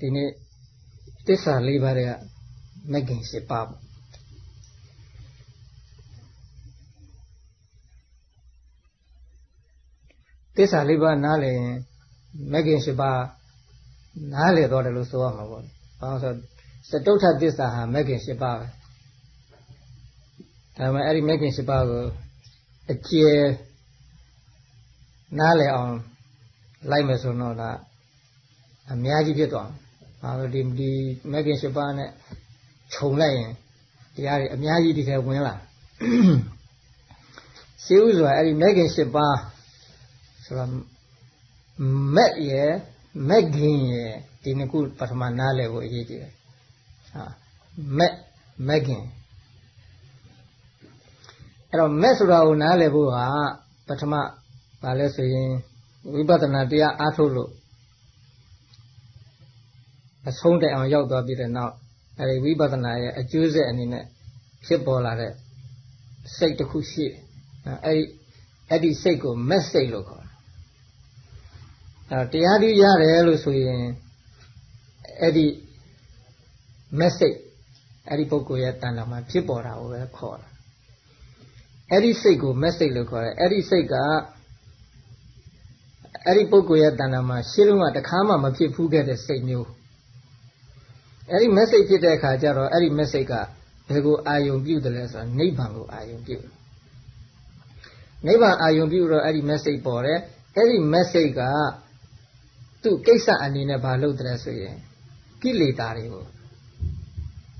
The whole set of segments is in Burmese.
ဒီနေ့တစ္ဆာလေးပါးတွေကမဂ်ခင်၈ပါးပေါ့တစ္ဆာလေးပါးနားလည်ရင်မဂ်ခင်၈ပါးနားလည်တော့တယ်လို့ဆိုရမှာပေါ့။ဘာလို့ဆိုစတုထသစ္စာဟာမဂ်ခင်၈ပါးပဲ။ဒါပေမဲ့အဲ့ဒီမဂ်ခင်၈ပါးကိုအကျယ်နားလည်အောင်လိုက်မယ်ဆိုတော့ဒါ အများကြီးဖြစ်သွားမှာ။ဘာလို့ဒီဒီမဂ်ခင်၈ပါးနဲ့ခြုံလိုက်ရင်တရားတွေအများကြီးဒီထဲဝင်လာ။ရှင်းဥစွာအဲ့ဒီမဂ်ခင်၈ပါးဆိုတော့မက်ရဲ့မက်ဂင်ရဲ့ဒီနှစ်ခုပထမနားလည်ဖို့အရေးကြီးတယ်ဟာမက်မက်ဂင်အဲ့တော့မက်ဆိုတာကိုနားလည်ဖို့ဟာပထမဘာလဲဆိုရင်ဝိပဿနာတရားအားထုတ်လို့ အဆုံးတိုင်အောင်ရောက်သွားပြီးတဲ့နောက်အဲဒီဝိပဿနာရဲ့အကျိုးဆက်အနေနဲ့ဖြစ်ပေါ်လာတဲ့စိတ်တစ်ခုရှိတယ်အဲဒီအဲ့ဒီစိတ်ကိုမက်စိတ်လို့ခေါ်အဲတရားဓုရတယ်လို့ဆိုရင်အဲ့ဒီ message အဲ့ဒီပုဂ္ဂိုလ်ရဲ့တဏ္ဍာမှာဖြစ်ပေါ်တာကိုပဲခေါ်တာအဲ့ဒီစိတ်ကို message လို့ခေါ်တယ်အဲ့ဒီစိတ်ကအဲ့ဒီပုဂ္ဂိုလ်ရဲ့တဏ္ဍာမှာရှင်းလုံးကတခါမှမဖြစ်ဘူးခဲ့တဲ့စိတ်မျိုး အဲ့ဒီ message ဖြစ်တဲ့အခါကျတော့အဲ့ဒီ message ကဘယ်ကိုအာယုံပြုတယ်လဲဆိုတော့နိဗ္ဗာန်ကိုအာယုံပြုနိဗ္ဗာန်အာယုံပြုတော့အဲ့ဒီ message ပေါ်တယ်အဲ့ဒီ message ကသူ့ကိစ္စအနေနဲ့ဘာလုပ်တယ်ဆိုရင်ကိလေသာတွေကို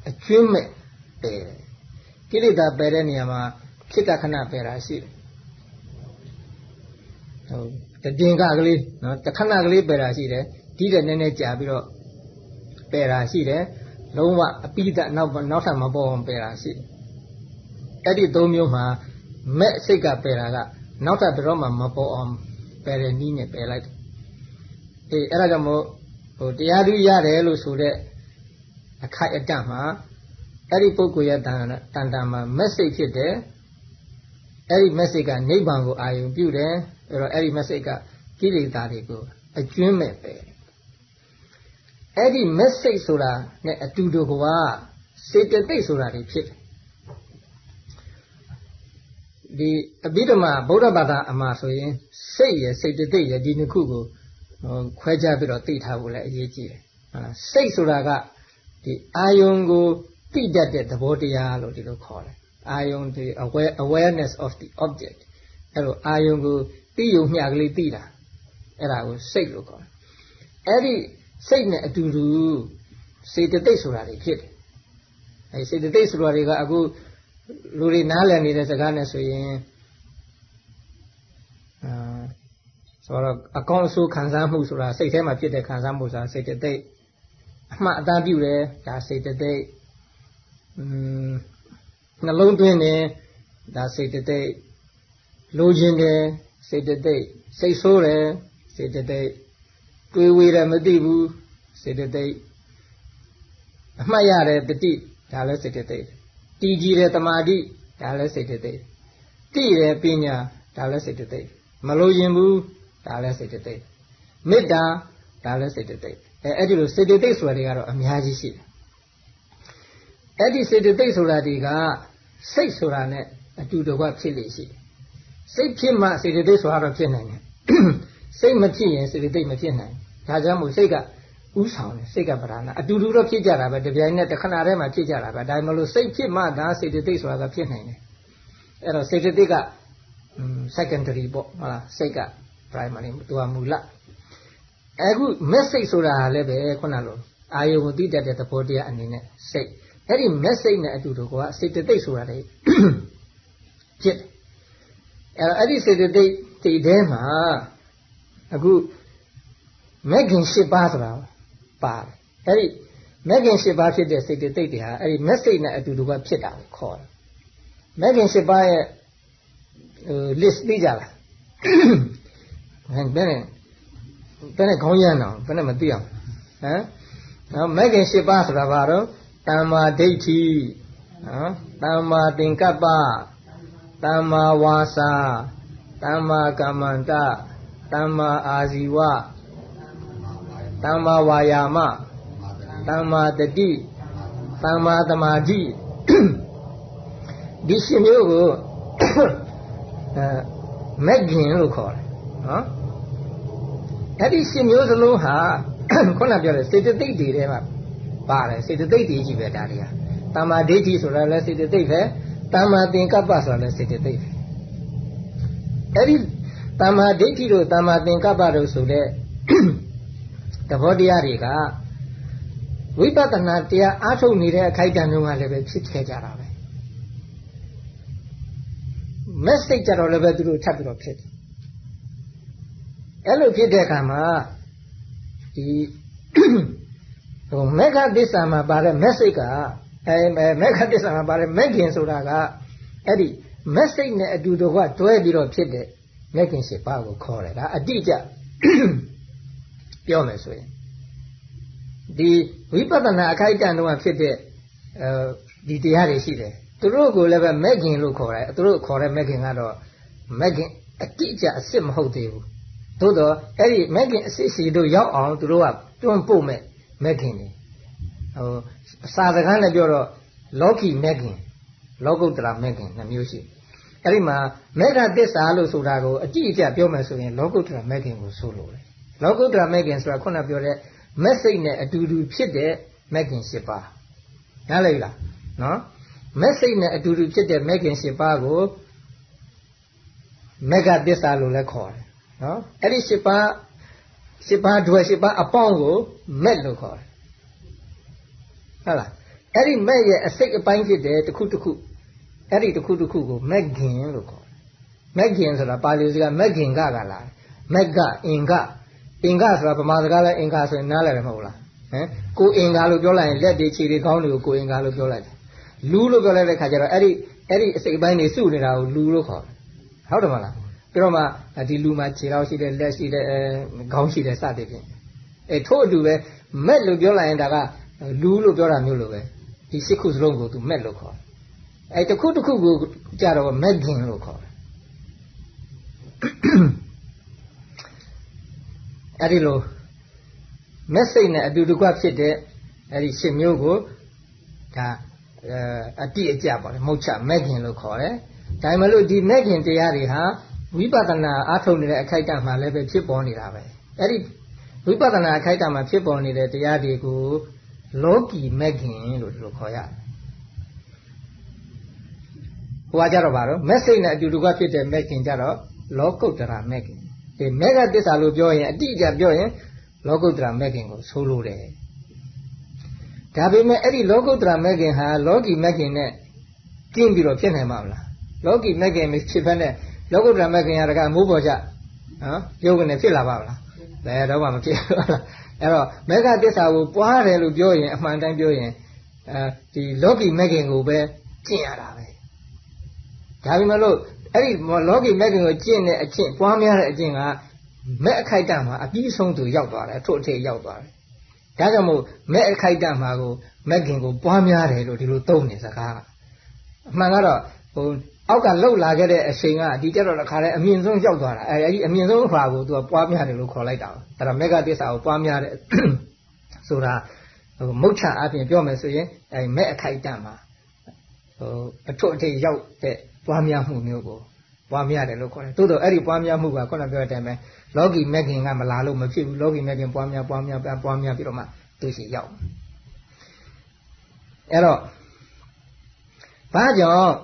အကျွမ်းမဲ့ပယ်တယ်ကိလေသာပယ်တဲ့နေရာမှာဖြစ်တာခဏပယ်တာရှိတယ်ဟုတ်တည်င်္ဂကလေးနော်တခဏကလေးပယ်တာရှိတယ်ဒီတဲ့နည်းနည်းကြာပြီးတော့ ပယ်တာရှိတယ်လုံးဝအပိဒနောက်နောက်ထပ်မပေါ်အောင်ပယ်တာရှိတယ်အဲ့ဒီသုံးမျိုးမှာမဲ့စိတ်ကပယ်တာကနောက်ထပ်ဘယ်တော့မှမပေါ်အောင်ပယ်တဲ့နည်းနဲ့ပယ်လိုက်တယ်အေးအဲ့ဒါကြောင့်မို့ဟိုတရားသူရတယ်လို့ဆိုတဲ့အခိုက်အတန့်မှာအဲ့ဒီပုဂ္ဂိုလ်ရဲ့တန်တန်တန်မှာ message ဖြစ်တယ်အဲ့ဒီ message ကနိဗ္ဗာန်ကိုအာရုံပြုတယ်အဲ့တော့အဲ့ဒီ message ကကိလေသာတွေကိုအကျွင်းမဲ့ပဲ အဲ့ဒီ message ဆိုတာနဲ့အတူတူကစေတသိက်ဆိုတာတွေဖြစ်တယ်ဒီအဘိဓမ္မာဗုဒ္ဓဘာသာအမှာဆိုရင်စိတ်ရယ်စိတ်တသိက်ရယ်ဒီနှစ်ခုကိုခွဲခြားပြီးတော့သိထားဖို့လည်းအရေးကြီးတယ်ဟုတ်လားစိတ်ဆိုတာကဒီအာယုံကိုသိတတ်တဲ့သဘောတရားလို့ဒီလိုခေါ်တယ်အာယုံဒီ aware awareness of the object အဲ့လိုအာယုံကိုသိယုံမျှကလေးသိတာအဲ့ဒါကိုစိတ်လို့ခေါ်တယ်အဲ့ဒီ စိတ်နဲ့အတူတူစေတသိက်ဆိုတာတွေဖြစ်တယ်အဲ့စေတသိက်ဆိုတာတွေကအခုလူတွေနားလည်နေတဲ့စကားနဲ့ဆိုရင်အာဆိုတော့အကောင့်အဆိုးခံစားမှုဆိုတာစိတ်ထဲမှာဖြစ်တဲ့ခံစားမှုဆိုတာစိတ်တသိက်အမှတ်အတမ်းပြုတယ်ဒါစိတ်တသိက်อืมနှလုံးသွင်းတယ်ဒါစိတ်တသိက်လိုချင်တယ်စိတ်တသိက်စိတ်ဆိုးတယ်စိတ်တသိက် တွေးဝေတယ်မသိဘူးစိတ်တသိက်အမှတ်ရတယ်တတိဒါလည်းစိတ်တသိက်တည်ကြည်တယ်တမာတိဒါလည်းစိတ်တသိက်တိတယ်ပညာဒါလည်းစိတ်တသိက်မလိုချင်ဘူးဒါလည်းစိတ်တသိက်မေတ္တာဒါလည်းစိတ်တသိက်အဲအဲ့ဒီလိုစိတ်တသိက်ဆိုတာတွေကတော့အများကြီးရှိတယ်အဲ့ဒီစိတ်တသိက်ဆိုတာတွေကစိတ်ဆိုတာနဲ့အတူတကွဖြစ်လေရှိတယ်စိတ်ဖြစ်မှစိတ်တသိက်ဆိုတာတော့ဖြစ်နိုင်တယ်စိတ်မဖြစ်ရင်စိတ်တသိက်မဖြစ်နိုင် ဒါကြောင့်မို့စိတ်ကဥဆောင်တယ်စိတ်ကပဓာနာအတူတူတော့ဖြစ်ကြတာပဲတပြိုင်နက်တစ်ခဏတည်းမှာဖြစ်ကြတာပဲဒါမှမလို့စိတ်ဖြစ်မှဒါစိတ်တသိက်ဆိုတာကဖြစ်နိုင်တယ်အဲ့တော့စိတ်တသိက်က secondary ပေါ့ဟုတ်လားစိတ်က primary သူကမူလအခု message ဆိုတာလည်းပဲခုနလိုအာယုံကိုသိတတ်တဲ့သဘောတရားအနေနဲ့စိတ်အဲ့ဒီ message နဲ့အတူတူကစေတသိက်ဆိုတာလေဖြစ်တယ်အဲ့တော့အဲ့ဒီစေတသိက်တည်ထဲမှာအခု မဂ်ခင်၈ပါးဆိုတာပါတယ်အဲ့ဒီမဂ်ခင်၈ပါးဖြစ်တဲ့စေတသိက်တွေဟာအဲ့ဒီ message နဲ့အတူတူကဖြစ်တာကိုခေါ်တယ်မဂ်ခင်၈ပါးရဲ့ဟို list သိကြလားဘယ်နဲ့ဘယ်နဲ့ခေါင်းရမ်းတော့ဘယ်နဲ့မသိအောင်ဟမ်နော်မဂ်ခင်၈ပါးဆိုတာဘာတော့တမ္မာဒိဋ္ဌိနော်တမ္မာသင်္ကပ္ပတမ္မာဝါစာတမ္မာကမ္မန္တတမ္မာအာဇီဝ တတမ္မာဝါယာမတမ္မာတတိတမ္မာသမာဓိဒီရှင်မျိုးကိုအဲမက်ခင်လို့ခေါ်တယ်နော်အဲ့ဒီရှင်မျိုးစလုံးဟာခုနပြောတဲ့စေတသိက်တွေထဲမှာပါတယ်စေတသိက်တွေကြီးပဲဒါတွေကတမ္မာဒိဋ္ဌိဆိုတာလည်းစေတသိက်ပဲတမ္မာသင်္ကပ္ပဆိုတာလည်းစေတသိက်ပဲအဲ့ဒီတမ္မာဒိဋ္ဌိတို့တမ္မာသင်္ကပ္ပတို့ဆိုတဲ့ သဘောတရားတွေကဝိပဿနာတရားအားထုတ်နေတဲ့အခိုက်အတန့်တွေကလည်းပဲဖြစ်ခဲ့ကြတာပဲ message ကြတော့လည်းပဲသူတို့ထပ်ပြီးတော့ဖြစ်တယ်အဲ့လိုဖြစ်တဲ့အခါမှာဒီဟိုမေဃသစ္စာမှာပါတဲ့ message ကအဲမေဃသစ္စာမှာပါတဲ့မဂ်ခင်ဆိုတာကအဲ့ဒီ message နဲ့အတူတကွတွဲပြီးတော့ဖြစ်တဲ့မဂ်ခင်၈ပါးကိုခေါ်တယ်ဒါအတိအကျ ပြောမယ်ဆိုရင်ဒီဝိပဿနာအခိုက်အတန့်တော့ဖြစ်တဲ့အဲဒီတရားတွေရှိတယ်သူတို့ကိုလည်းပဲမဂ်ခင်လို့ခေါ်တယ်သူတို့ခေါ်တဲ့မဂ်ခင်ကတော့မဂ်ခင်အတိအကျအစ်စ်မဟုတ်သေးဘူးသို့တော့အဲ့ဒီမဂ်ခင်အစ်စ်စီတို့ရောက်အောင်သူတို့ကတွန်းပို့မဲ့မဂ်ခင်တွေဟိုစာစကားနဲ့ပြောတော့လောကီမဂ်ခင်လောကုတ္တရာမဂ်ခင်နှမျိုးရှိအဲ့ဒီမှာမေဃသစ္စာလို့ဆိုတာကိုအကြည့်အကျပြောမယ်ဆိုရင်လောကုတ္တရာမဂ်ခင်ကိုဆိုလိုတယ် လောကုတ္တရာမဂ်ခင်ဆိုတာခုနပြောတဲ့ message နဲ့အတူတူဖြစ်တဲ့မဂ်ခင်၈ပါးနားလည်လားနော် message နဲ့အတူတူဖြစ်တဲ့မဂ်ခင်၈ပါးကိုမေဃသစ္စာလို့လည်းခေါ်တယ်နော်အဲ့ဒီ၈ပါး၈ပါးတွယ်၈ပါးအပေါင်းကိုမက်လို့ခေါ်တယ်ဟုတ်လားအဲ့ဒီမက်ရဲ့အစိတ်အပိုင်းဖြစ်တယ်တစ်ခုတစ်ခုအဲ့ဒီတစ်ခုတစ်ခုကိုမက်ခင်လို့ခေါ်တယ်မက်ခင်ဆိုတာပါဠိစကားမက်ခင်ကကလာမက်ကအင်က အင်ကဆိုတာဗမာစကားလဲအင်ကဆိုရင်နားလည်တယ်မဟုတ်လားဟမ်ကိုအင်ကလို့ပြောလိုက်ရင်လက်တွေခြေတွေခေါင်းတွေကိုကိုအင်ကလို့ပြောလိုက်တယ်လူလို့ပြောလိုက်တဲ့ခါကျတော့အဲ့ဒီအဲ့ဒီအစိတ်အပိုင်းတွေစုနေတာကိုလူလို့ခေါ်တယ်ဟုတ်တယ်မလားပြီးတော့မှဒီလူမှာခြေတော်ရှိတယ်လက်ရှိတယ်အဲခေါင်းရှိတယ်စသည်ဖြင့်အဲထို့အတူပဲမက်လို့ပြောလိုက်ရင်ဒါကလူလို့ပြောတာမျိုးလိုပဲဒီရှစ်ခုစလုံးကိုသူမက်လို့ခေါ်အဲတခုတခုကိုကြတော့မက်ခင်လို့ခေါ်တယ် အဲ့ဒီလိုမက်စိတ်နဲ့အတူတကွဖြစ်တဲ့အဲ့ဒီရှစ်မျိုးကိုဒါအတိအကျပေါ့လေမုတ်ချမက်ခင်လို့ခေါ်တယ်ဒါမှမလို့ဒီမက်ခင်တရားတွေဟာဝိပဿနာအားထုတ်နေတဲ့အခိုက်အတန့်မှာလည်းပဲဖြစ်ပေါ်နေတာပဲအဲ့ဒီဝိပဿနာအခိုက်အတန့်မှာဖြစ်ပေါ်နေတဲ့တရားတွေကိုလောကီမက်ခင်လို့ဒီလိုခေါ်ရတယ်ဟိုကကြတော့ဗါတော့ message နဲ့အတူတူကဖြစ်တဲ့မက်ခင်ကြတော့လောကုတ္တရာမက်ခင် ဒီမေဃသစ္စာလို့ပြောရင်အတိအကျပြောရင်လောကုတ္တရာမက်ခင်ကိုဆိုလိုတယ်ဒါပေမဲ့အဲ့ဒီလောကုတ္တရာမက်ခင်ဟာလောကီမက်ခင်နဲ့ကျင့်ပြီးတော့ဖြစ်နိုင်မှာမလားလောကီမက်ခင်ဖြစ်ဖက်နဲ့လောကုတ္တရာမက်ခင်ရတကမိုးပေါ်ကြနော်ပြုတ်ကနေဖြစ်လာပါမလားဘယ်တော့မှမဖြစ်ဘူးလားအဲ့တော့မေဃသစ္စာကိုပွားတယ်လို့ပြောရင်အမှန်တိုင်းပြောရင်အဲဒီလောကီမက်ခင်ကိုပဲကျင့်ရတာပဲဒါပေမဲ့လို့ အဲ့ဒီလောကီမက်ခင်ကိုကျင့်တဲ့အကျင့်ပွားများတဲ့အကျင့်ကမက်အခိုက်တန့်မှာအပြီးဆုံးသူရောက်သွားတယ်ထို့အထိပ်ရောက်သွားတယ်ဒါကြောင့်မို့မက်အခိုက်တန့်မှာကိုမက်ခင်ကိုပွားများတယ်လို့ဒီလိုသုံးနေစကားအမှန်ကတော့ဟိုအောက်ကလှုပ်လာခဲ့တဲ့အချိန်ကဒီကြတော့တစ်ခါလဲအမြင့်ဆုံးရောက်သွားတာအဲဒီအမြင့်ဆုံးဖာကိုသူကပွားများတယ်လို့ခေါ်လိုက်တာအဲ့ဒါမေဃသစ္စာကိုပွားများတယ်ဆိုတာဟိုမုတ်ချအပြင်ပြောမယ်ဆိုရင်အဲမဲ့အခိုက်တန့်မှာဟိုအထွတ်အထိပ်ရောက်တဲ့ ပွားများမှုမျိုးကိုပွားများတယ်လို့ခေါ်တယ်တိုးတော့အဲ့ဒီပွားများမှုကခုနပြောတဲ့အတိုင်းပဲလောကီမက်ကင်ကမလာလို့မဖြစ်ဘူးလောကီမက်ကင်ပွားများပွားများပွားများပြီးတော့မှသူရှိရောက်အဲ့တော့ဘာကြောင့်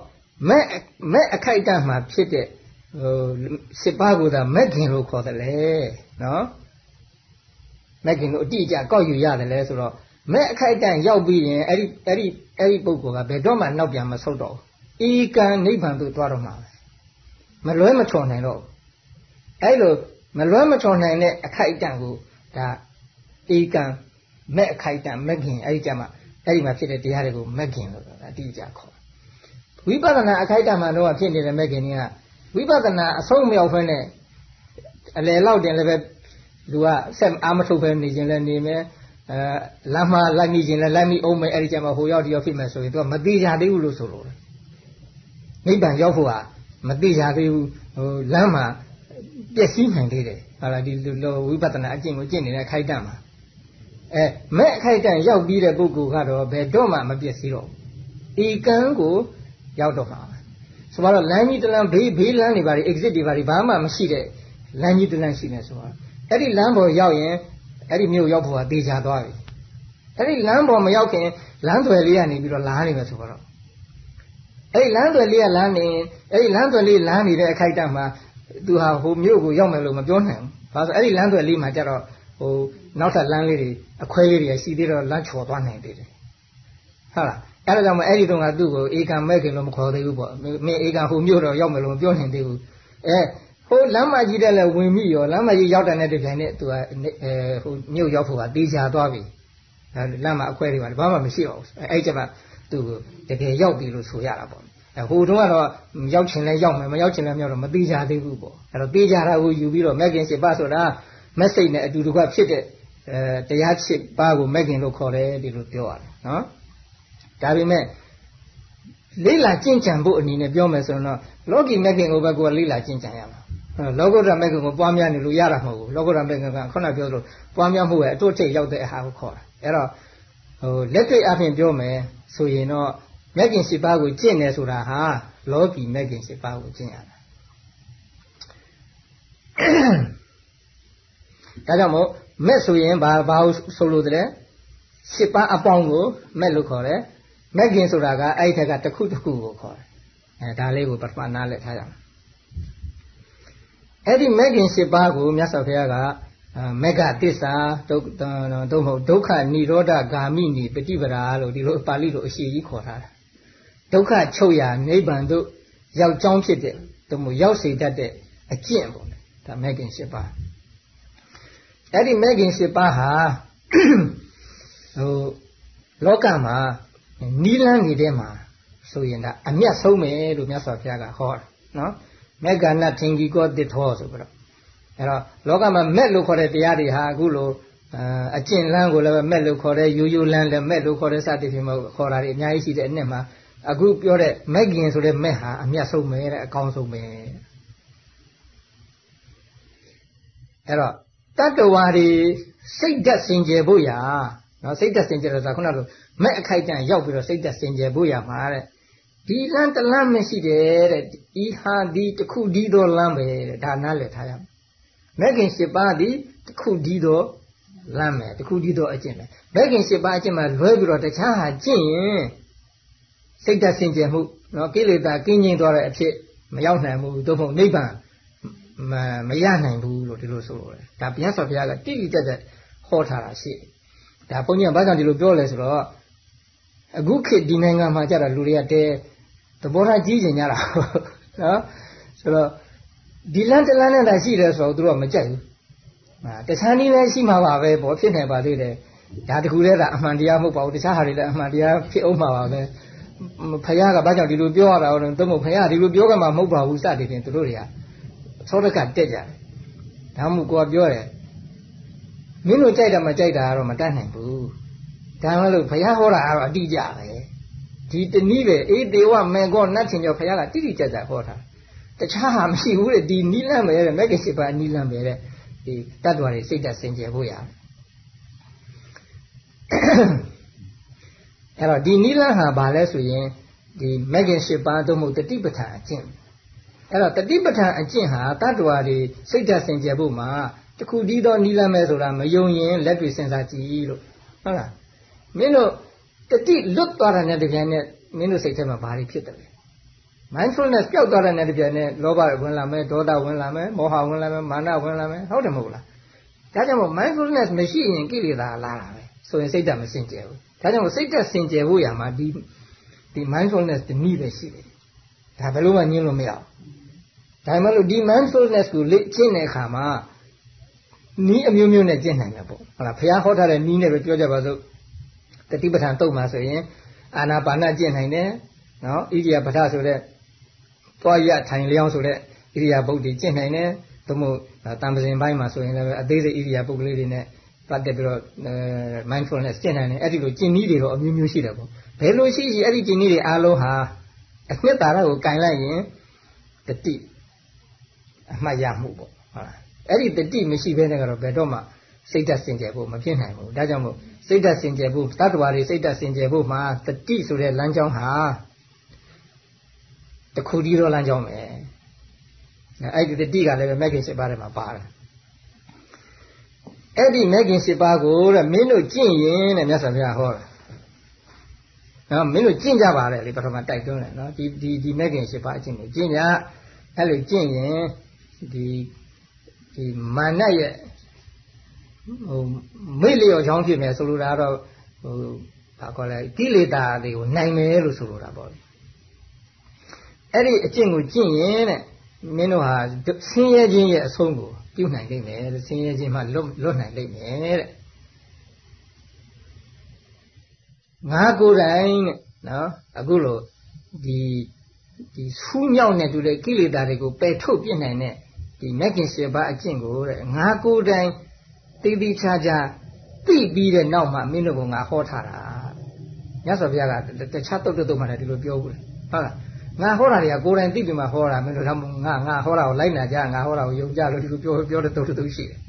မဲ့မဲ့အခိုက်အတန့်မှာဖြစ်တဲ့ဟိုစစ်ပါးကိုသာမက်ခင်လို့ခေါ်တယ်လေနော်မက်ခင်ကိုအတိအကျကောက်ယူရတယ်လေဆိုတော့မဲ့အခိုက်အတန့်ရောက်ပြီးရင်အဲ့ဒီအဲ့ဒီအဲ့ဒီပုဂ္ဂိုလ်ကဘယ်တော့မှနောက်ပြန်မဆုတ်တော့ဘူး ဤကံနိဗ္ဗာန်သို့သွားတော့မှာပဲမလွဲမချော်နိုင်တော့အဲ့လိုမလွဲမချော်နိုင်တဲ့အခိုက်အတန့်ကိုဒါဤကံမဲ့အခိုက်အတန့်မက်ခင်အဲ့ဒီကြမှာအဲ့ဒီမှာဖြစ်တဲ့တရားတွေကိုမက်ခင်လို့အတိအကျခေါ်ဝိပဿနာအခိုက်အတန့်မှာတော့ဖြစ်နေတဲ့မက်ခင်ကဝိပဿနာအဆုံးမရောက်ဖ ೇನೆ အလယ်လောက်တင်လည်းပဲလူကဆက်အာမထုတ်ပဲနေခြင်းလည်းနေမယ်အဲလမ်းမှာလိုက်မိခြင်းလည်းလိုက်မိအောင်မယ်အဲ့ဒီကျမှဟိုရောက်ဒီရောက်ဖြစ်မယ်ဆိုရင်သူကမသေးကြသေးဘူးလို့ဆိုလို့ နိဗ္ဗာန်ရောက်ဖို့ဟာမသေးကြသေးဘူးဟိုလမ်းမှာပျက်စီးနိုင်သေးတယ်ဟာလားဒီလိုဝိပဿနာအကျင့်ကိုကျင့်နေတဲ့အခိုက်အတန့်မှာအဲမဲ့အခိုက်အတန့်ရောက်ပြီးတဲ့ပုဂ္ဂိုလ်ကတော့ဘယ်တော့မှမပြည့်စည်တော့ဘူးဤကံကိုရောက်တော့မှာဆိုတော့လမ်းကြီးတလမ်းဘေးဘေးလမ်းတွေပါ exit တွေပါဘာမှမရှိတဲ့လမ်းကြီးတလမ်းရှိနေဆိုတော့အဲ့ဒီလမ်းပေါ်ရောက်ရင်အဲ့ဒီမြို့ရောက်ဖို့ကတေချာသွားပြီအဲ့ဒီလမ်းပေါ်မရောက်ခင်လမ်းသွယ်လေးကနေပြီးတော့လာနေမယ်ဆိုတော့ အဲ့ဒီလမ်းသွယ်လေးကလမ်းနေအဲ့ဒီလမ်းသွယ်လေးလမ်းနေတဲ့အခိုက်အတန့်မှာသူဟာဟိုမြို့ကိုရောက်မယ်လို့မပြောနိုင်ဘူးဘာလို့အဲ့ဒီလမ်းသွယ်လေးမှာကျတော့ဟိုနောက်ထပ်လမ်းလေးတွေအခွဲလေးတွေရှိသေးတော့လမ်းချော်သွားနိုင်သေးတယ်ဟုတ်လားအဲ့ဒါကြောင့်မအဲ့ဒီတုန်းကသူ့ကိုဧကံမဲ့ခင်လို့မခေါ်သေးဘူးပေါ့မင်းဧကံဟိုမြို့တော့ရောက်မယ်လို့မပြောနိုင်သေးဘူးအဲဟိုလမ်းမကြီးတဲ့လည်းဝင်ပြီရောလမ်းမကြီးရောက်တဲ့နဲ့တပြိုင်နက်သူကအဲဟိုမြို့ရောက်ဖို့ကတေးချသွားပြီလမ်းမအခွဲတွေပါဘာမှမရှိတော့ဘူးအဲ့ကျမှ သူ့ကိုတကယ်ရောက်ပြီလို့ဆိုရတာပေါ့အဲဟိုတုန်းကတော့ရောက်ချင်လဲရောက်မယ်မရောက်ချင်လဲမရောက်တော့မသေးကြသေးဘူးပေါ့အဲ့တော့သေးကြတာကိုယူပြီးတော့မက်ကင်ရှိပါဆိုတာမက်စိတ်နဲ့အတူတကွဖြစ်တဲ့အဲတရားချစ်ပါကိုမက်ကင်လို့ခေါ်တယ်ဒီလိုပြောရတယ်နော်ဒါပေမဲ့လေးလာကျင့်ကြံဖို့အနေနဲ့ပြောမယ်ဆိုတော့လောကီမက်ကင်ကိုဘက်ကလေးလာကျင့်ကြံရမှာလောကုတ္တရမက်ကင်ကိုပွားများနေလို့ရတာမဟုတ်ဘူးလောကုတ္တရမက်ကင်ကခုနပြောလို့ပွားများမှုရဲ့အတွေ့အထိပ်ရောက်တဲ့အဟာကိုခေါ်တာအဲ့တော့ဟိုလက်တွေ့အပြင်ပြောမယ် ဆိုရင်တော့မက်ကင်၈ပါးကိုကျင့်တယ်ဆိုတာဟာလောကီမက်ကင်၈ပါးကိုကျင့်ရတာဒါကြောင့်မို့မက်ဆိုရင်ဘာဘာဆိုလို့တဲ့၈ပါးအပေါင်းကိုမက်လို့ခေါ်တယ်မက်ကင်ဆိုတာကအဲ့ဒီထက်ကတစ်ခုတစ်ခုကိုခေါ်တယ်အဲဒါလေးကိုပထမနားလည်ထားကြအောင်အဲ့ဒီမက်ကင်၈ပါးကိုမြတ်စွာဘုရားက မက္ကသစ္စာဒုက္ခတို့မဟုတ်ဒုက္ခនិရောဓဂာမိနိပฏิပဒါလို့ဒီလိုပါဠိလိုအရှိကြီးခေါ်ထားတာဒုက္ခချုပ်ရာနိဗ္ဗာန်တို့ရောက်ကြောင်းဖြစ်တဲ့တို့မို့ရောက်စေတတ်တဲ့အကျင့်ပေါ့ဒါမဂ်ကင်၈ပါးအဲ့ဒီမဂ်ကင်၈ပါးဟာဟိုလောကမှာနီးလန်းနေတဲ့မှာဆိုရင်ဒါအမျက်ဆုံးပဲလို့မြတ်စွာဘုရားကဟောတာနော်မေဂနာထင်ကြီးကောတစ်ထောဆိုပြီးတော့ အဲ့တော့လောကမှာမက်လို့ခေါ်တဲ့တရားတွေဟာအခုလိုအကျင့်လန်းကိုလည်းမက်လို့ခေါ်တယ်ယူယူလန်းလည်းမက်လို့ခေါ်တဲ့စသည်ဖြင့်ခေါ်တာတွေအများကြီးရှိတဲ့အနှစ်မှာအခုပြောတဲ့မက်ကင်ဆိုတဲ့မက်ဟာအမျက်ဆုံးပဲတဲ့အကောင်းဆုံးပဲအဲ့တော့တတ္တဝါတွေစိတ်ဓာတ်စင်ကြယ်ဖို့ရာနော်စိတ်ဓာတ်စင်ကြယ်ဆိုတာခုနကမက်အခိုက်တန့်ရောက်ပြီးတော့စိတ်ဓာတ်စင်ကြယ်ဖို့ရာမှာတဲ့ဒီလမ်းတလမ်းမရှိတယ်တဲ့ဤဟာဒီတစ်ခုဒီတော့လမ်းပဲတဲ့ဒါနားလည်ထားရမယ် မက်ကင်၈ပါးဒီတစ်ခုဒီတော့လမ်းမယ်တစ်ခုဒီတော့အကျင့်ပဲမက်ကင်၈ပါးအကျင့်မှာလွဲပြီးတော့တခြားဟာကျင့်ရင်စိတ်ဓာတ်စင်ကြယ်မှုနော်ကိလေသာကင်းငြိမ်းသွားတဲ့အဖြစ်မရောက်နိုင်ဘူးသို့မဟုတ်နိဗ္ဗာန်မမရနိုင်ဘူးလို့ဒီလိုဆိုလို့ဒါဘုရားဆော်ဘုရားကတိတိကျကျဟောထားတာရှိဒါဘုန်းကြီးကဘာကြောင့်ဒီလိုပြောလဲဆိုတော့အခုခေတ်ဒီနိုင်ငံမှာကြတာလူတွေကတဲသဘောထားကြီးကျင်ကြတာနော်ဆိုတော့ ဒီလန်းတလန်းနဲ့တာရှိတယ်ဆိုတော့သူတို့ကမကြိုက်ဘူးအာတခြားနည်းလည်းရှိမှာပါပဲဘောဖြစ်နေပါသေးတယ်ဒါတခုတည်းကအမှန်တရားမဟုတ်ပါဘူးတခြားဟာတွေလည်းအမှန်တရားဖြစ်အောင်မှာပါပဲဖခင်ကဘာကြောင့်ဒီလိုပြောရတာလဲသို့မဟုတ်ဖခင်ဒီလိုပြောကမှမဟုတ်ပါဘူးစသည်ဖြင့်သူတို့တွေကသောတကတက်ကြတယ်ဒါမှမဟုတ်ကိုကပြောတယ်မင်းတို့ကြိုက်တာမကြိုက်တာကတော့မတတ်နိုင်ဘူးဒါမှလို့ဘုရားဟောတာကတော့အတိအကျပဲဒီတနည်းပဲအေးတေဝမေကောနတ်ထင်ကျော်ဘုရားကတိတိကျကျဟောတာ တခြားဟာမရှိဘူးတဲ့ဒီနီးလန့်ပဲတဲ့မဂ္ဂင်၈ပါးနီးလန့်ပဲတဲ့ဒီတတ္တဝါတွေစိတ်ဓာတ်စင်ကြယ်ဖို့ရအဲ့တော့ဒီနီးလန့်ဟာဘာလဲဆိုရင်ဒီမဂ္ဂင်၈ပါးသို့မဟုတ်တတိပဋ္ဌာန်အကျင့်အဲ့တော့တတိပဋ္ဌာန်အကျင့်ဟာတတ္တဝါတွေစိတ်ဓာတ်စင်ကြယ်ဖို့မှာတခုတည်းသောနီးလန့်မဲ့ဆိုတာမယုံရင်လက်တွေစဉ်းစားကြည့်လို့ဟုတ်လားမင်းတို့တတိလွတ်သွားတာနဲ့တပြိုင်နက်မင်းတို့စိတ်ထဲမှာဘာတွေဖြစ်တယ်လဲ mindfulness ပျောက်သွားတဲ့နဲ့တပြိုင်နက်လောဘဝင်လာမယ်ဒေါသဝင်လာမယ်မောဟဝင်လာမယ်မာနဝင်လာမယ်ဟုတ်တယ်မဟုတ်လားဒါကြောင့်မို့ mindfulness မရှိရင်ကိလေသာလာတာပဲဆိုရင်စိတ်ဓာတ်မစင်ကြယ်ဘူးဒါကြောင့်စိတ်ဓာတ်စင်ကြယ်ဖို့ရမှာဒီဒီ mindfulness ဒီနည်းပဲရှိတယ်ဒါဘယ်လိုမှညှင်းလို့မရဘူးဒါမှမဟုတ်ဒီ mindfulness ကိုလေ့ကျင့်တဲ့အခါမှာနီးအမျိုးမျိုးနဲ့ကျင့်နိုင်တယ်ပေါ့ဟုတ်လားဘုရားဟောထားတဲ့နီးနဲ့ပဲပြောကြပါစို့တတိပဋ္ဌာန်တုတ်မှာဆိုရင်အာနာပါနကျင့်နိုင်တယ်နော်ဣရိယာပဋ္ဌဆိုတဲ့ သွားရထိုင်လျောင်းဆိုတဲ့ဣရိယာပုတ်တွေကျင့်နိုင်တယ်သို့မဟုတ်တံပစင်ပိုင်းမှာဆိုရင်လည်းအသေးစိတ်ဣရိယာပုတ်ကလေးတွေနဲ့ပတ်သက်ပြီးတော့ mindfulness ကျင့်နိုင်တယ်အဲ့ဒီလိုကျင့်နည်းတွေတော့အမျိုးမျိုးရှိတယ်ပေါ့ဘယ်လိုရှိရှိအဲ့ဒီကျင့်နည်းတွေအားလုံးဟာအနှစ်သာရကိုကင်လိုက်ရင်တတိအမှတ်ရမှုပေါ့ဟုတ်လားအဲ့ဒီတတိမရှိဘဲနဲ့ကတော့ဘယ်တော့မှစိတ်ဓာတ်စင်ကြယ်ဖို့မဖြစ်နိုင်ဘူးဒါကြောင့်မို့စိတ်ဓာတ်စင်ကြယ်ဖို့တတ္တဝါတွေစိတ်ဓာတ်စင်ကြယ်ဖို့မှာတတိဆိုတဲ့လမ်းကြောင်းဟာ တခုတည်းသောလမ်းကြောင်းပဲအဲ့ဒီတတိကလည်းပဲမဂ်ခင်7ပါးထဲမှာပါတယ်အဲ့ဒီမဂ်ခင်7ပါးကိုတဲ့မင်းတို့ကျင့်ရင်တဲ့မြတ်စွာဘုရားဟောတယ်နော်မင်းတို့ကျင့်ကြပါလေလေပထမတိုက်တွန်းတယ်နော်ဒီဒီဒီမဂ်ခင်7ပါးအကျင့်ကိုကျင့်ကြအဲ့လိုကျင့်ရင်ဒီဒီမာနရဲ့ဟိုမေ့လျော်ချောင်းဖြစ်မယ်ဆိုလိုတာတော့ဟိုဘာခေါ်လဲကိလေသာတွေကိုနိုင်မယ်လို့ဆိုလိုတာပေါ့ အဲ့ဒီအကျင့်ကိုကျင့်ရင်တဲ့မင်းတို့ဟာဆင်းရဲခြင်းရဲ့အဆုံးကိုပြုနိုင်လိမ့်မယ်ဆင်းရဲခြင်းမှလွတ်လွတ်နိုင်လိမ့်မယ်တဲ့ငါကိုယ်တိုင်တဲ့နော်အခုလိုဒီဒီဆူးမြောက်နေတူတဲ့ကိလေသာတွေကိုပယ်ထုတ်ပြစ်နိုင်တဲ့ဒီမက်ကင်7ပါးအကျင့်ကိုတဲ့ငါကိုယ်တိုင်တိတိချာချာသိပြီးတဲ့နောက်မှမင်းတို့ကငါဟောထားတာမြတ်စွာဘုရားကတခြားတုတ်တုတ်မှလည်းဒီလိုပြောဘူးဟုတ်လား ငါဟောတာတွေကကိုယ်တိုင်သိပြီးမှဟောတာမင်းတို့ကငါငါဟောတာကိုလိုက်နာကြငါဟောတာကိုယုံကြလို့ဒီလိုပြောပြောတဲ့တုတ်တုတ်ရှိတယ်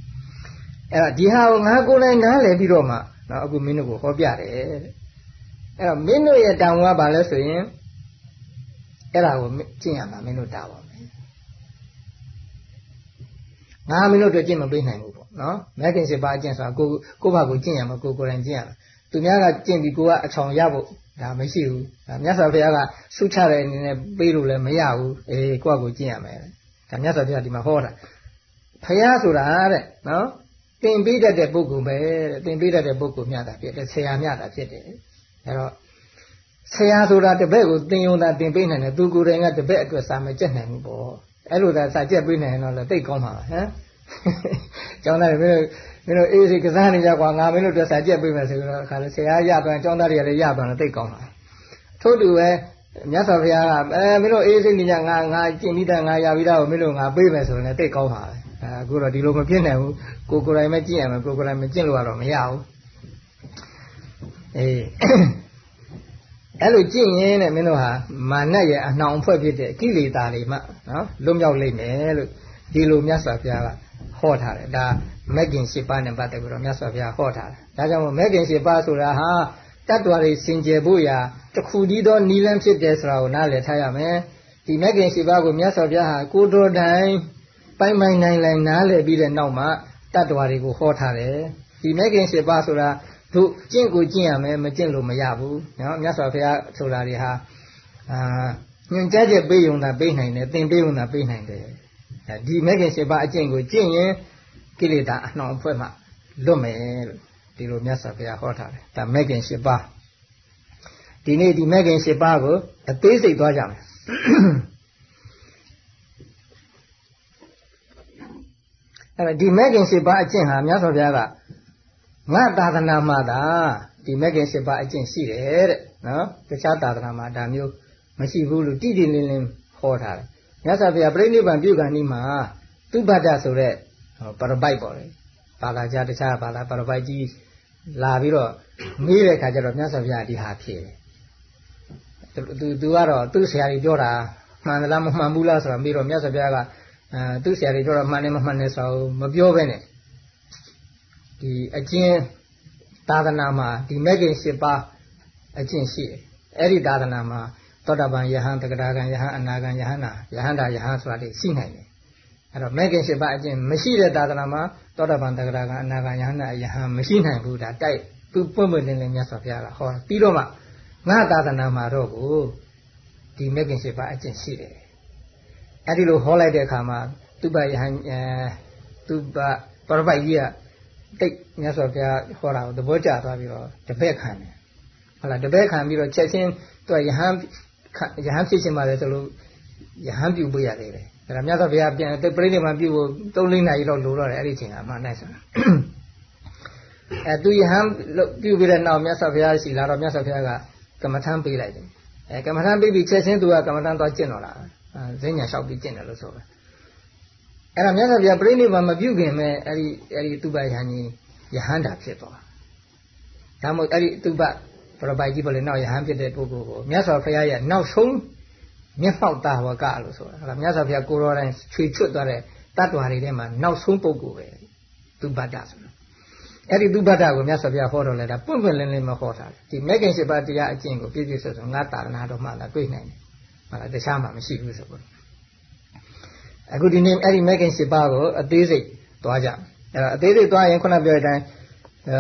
အဲ့တော့ဒီဟာကိုငါကိုယ်တိုင်နားလည်ပြီးတော့မှနော်အခုမင်းတို့ကိုဟောပြတယ်အဲ့တော့မင်းတို့ရဲ့တောင်းကဘာလဲဆိုရင်အဲ့ဒါကိုကျင့်ရမှာမင်းတို့တာပါမယ်ငါမင်းတို့အတွက်ကျင့်မပေးနိုင်ဘူးပေါ့နော်မဲခင်စစ်ပါအကျင့်ဆိုတာကိုကိုဘာကိုကျင့်ရမှာကိုကိုယ်တိုင်ကျင့်ရမှာသူများကကျင့်ပြီးကိုကအချောင်ရဖို့ ဒါမရှိဘူးဒါမြတ်စွာဘုရားကဆုချတဲ့အနေနဲ့ပေးလို့လည်းမရဘူးအေးကိုယ့်ကိုကျင့်ရမယ်ဒါမြတ်စွာဘုရားဒီမှာဟောတာဘုရားဆိုတာတဲ့နော်တင်ပေးတတ်တဲ့ပုဂ္ဂိုလ်ပဲတဲ့တင်ပေးတတ်တဲ့ပုဂ္ဂိုလ်မြတ်တာဖြစ်တယ်ဆရာမြတ်တာဖြစ်တယ်အဲတော့ဆရာဆိုတာတပည့်ကိုသင်ယုံတာသင်ပေးနိုင်တယ်သူကိုယ်တိုင်ကတပည့်အတွက်စာမကြက်နိုင်ဘူးပေါ့အဲ့လိုသာစာကြက်ပေးနိုင်ရင်တော့လည်းသိကောင်းပါဟမ်ကျောင်းသားတွေ မင်းတို့မင်းတို့အေးစိကစားနေကြကွာငါမင်းတို့အတွက်စာကြက်ပေးမယ်ဆိုတော့ခါလေဆရာရသွားကျောင်းသားတွေကလည်းရသွားတယ်သိကောင်းပါထို့တူပဲမြတ်စွာဘုရားကအဲမင်းတို့အေးစိနေကြငါငါကျင့်ပြီးသားငါရပြီးသားကိုမင်းတို့ငါပေးမယ်ဆိုရင်လည်းသိကောင်းပါပဲအခုတော့ဒီလိုမပြည့်နိုင်ဘူးကိုကိုယ်တိုင်ပဲကျင့်ရမယ်ကိုကိုယ်တိုင်မကျင့်လို့ကတော့မရဘူးအေးအဲ့လိုကြည့်ရင်တဲ့မင်းတို့ဟာမာနရဲ့အနှောင်အဖွဲ့ဖြစ်တဲ့ကိလေသာတွေမှနော်လွတ်မြောက်လိမ့်မယ်လို့ဒီလိုမြတ်စွာဘုရားကဟောထားတယ်ဒါ မဂ်ကင်၈ပါးနဲ့ပတ်သက်ပြီးတော့မြတ်စွာဘုရားဟောထားတယ်ဒါကြောင့်မဂ်ကင်၈ပါးဆိုတာဟာတတ္တဝါတွေစင်ကြယ်ဖို့ရာတခုတည်းသောနိလန်းဖြစ်တယ်ဆိုတာကိုနားလည်ထားရမယ်ဒီမဂ်ကင်၈ပါးကိုမြတ်စွာဘုရားဟာကိုတော်တိုင်ပိုင်ပိုင်နိုင်နိုင်နားလည်ပြီးတဲ့နောက်မှာတတ္တဝါတွေကိုဟောထားတယ်ဒီမဂ်ကင်၈ပါးဆိုတာတို့ကျင့်ကိုကျင့်ရမယ်မကျင့်လို့မရဘူးနော်မြတ်စွာဘုရားဆိုတာတွေဟာအာညွန်ကြားချက်ပေးုံသာပေးနိုင်တယ်သင်ပေးုံသာပေးနိုင်တယ်ဒီမဲ့ခင်7ပါးအကျင့်ကိုကျင့်ရင် ကိလေသာအနှောင်အဖွဲ့မှလွတ်မယ်လို့ဒီလိုမြတ်စွာဘုရားဟောထားတယ်ဒါမဲ့ခင်7ပါးဒီနေ့ဒီမဲ့ခင်7ပါးကိုအသေးစိတ်သွားကြမယ်အဲ့ဒါဒီမဲ့ခင်7ပါးအကျင့်ဟာမြတ်စွာဘုရားကငါသာသနာမှာသာဒီမဂ္ဂင်7ပါးအကျင့်ရှိတယ်တဲ့နော်တခြားသာသနာမှာဒါမျိုးမရှိဘူးလို့တိတိလင်းလင်းဟောထားတယ်မြတ်စွာဘုရားပြိဋိဘံပြုကံဤမှာသူပတ္တဆိုတဲ့ ပရပိုက်ပေါ့လေဘာသာကြားတခြားဘာသာပရပိုက်ကြီးလာပြီးတော့မေးတဲ့ခါကျတော့မြတ်စွာဘုရားဒီဟာဖြေတယ်သူသူကတော့သူ့ဆရာကြီးပြောတာမှန်သလားမမှန်ဘူးလားဆိုတာမေးတော့မြတ်စွာဘုရားကအဲသူ့ဆရာကြီးပြောတာမှန်တယ်မမှန်တယ်ဆိုတော့မပြောဘဲနဲ့ဒီအကျင့်သာသနာမှာဒီမဂ္ဂင်၈ပါးအကျင့်ရှိတယ်အဲ့ဒီသာသနာမှာသောတာပန်ယဟန်တက္ကရာကံယဟန်အနာကံယဟန်နာယဟန်တာယဟန်ဆိုတာတွေရှိနိုင်တယ် အဲ့တော့မဂ္ဂင်၈ပါးအကျင့်မရှိတဲ့သာသနာမှာသောတာပန်တက္ကရာကံအနာကံယဟန်နာယဟန်မရှိနိုင်ဘူးဒါတိုက်သူပွင့်ပွင့်လင်းလင်းမြတ်စွာဘုရားကဟောပြီးတော့မှငါသာသနာမှာတော့ကိုဒီမဂ္ဂင်၈ပါးအကျင့်ရှိတယ်အဲ့ဒီလိုဟောလိုက်တဲ့အခါမှာသူပယဟန်အဲသူပပရပိုက်ကြီးကတိတ်မြတ်စွာဘုရားဟောတာကိုသဘောကျသွားပြီးတော့တပည့်ခံတယ်ဟုတ်လားတပည့်ခံပြီးတော့ချက်ချင်းသူကယဟန်ယဟန်ဖြစ်ခြင်းပါလေဆိုလို့ယဟန်ပြုပေးရတယ်ပဲ အဲ့ဒါမြတ်စွာဘုရားပြန်ပြိဋိဘံပြုဖို့၃လနာရီတော့လိုတော့တယ်အဲ့ဒီချိန်ကအမှန်တိုင်းဆိုတာအဲသူယဟန်ပြုပြီးတဲ့နောက်မြတ်စွာဘုရားရှိလာတော့မြတ်စွာဘုရားကကမ္မထမ်းပေးလိုက်တယ်အဲကမ္မထမ်းပေးပြီးချက်ချင်းသူကကမ္မထမ်းသွားကျင့်တော့လာဇင်းညာလျှောက်ပြီးကျင့်တယ်လို့ဆိုပဲအဲ့ဒါမြတ်စွာဘုရားပြိဋိဘံမပြုခင်မဲ့အဲ့ဒီအဲ့ဒီသူပယဟန်ကြီးယဟန္တာဖြစ်သွားဒါမှမဟုတ်အဲ့ဒီသူပပရပိုက်ကြီးပေါ်လေနောက်ယဟန်ဖြစ်တဲ့ပုဂ္ဂိုလ်ကိုမြတ်စွာဘုရားရဲ့နောက်ဆုံး မျက်မှောက်တာဝကလို့ဆိုတာအဲ့ဒါမြတ်စွာဘုရားကိုရောတိုင်းချွေချွတ်သွားတဲ့တတ္တဝါတွေထဲမှာနောက်ဆုံးပုဂ္ဂိုလ်ပဲသူပတ္တဆိုတာအဲ့ဒီသူပတ္တကိုမြတ်စွာဘုရားဟောတော်လဲတာပွင့်ပွင့်လင်းလင်းမဟောတာဒီမဂ္ဂင်၈ပါးတရားအကျင့်ကိုပြည့်ပြည့်စုံစုံငါတာရဏတော်မှလာတွေ့နိုင်တယ်ဟုတ်လားတခြားမှမရှိဘူးဆိုတော့အခုဒီနေ့အဲ့ဒီမဂ္ဂင်၈ပါးကိုအသေးစိတ်သွားကြအဲ့တော့အသေးစိတ်သွားရင်ခုနပြောတဲ့အတိုင်းအဲ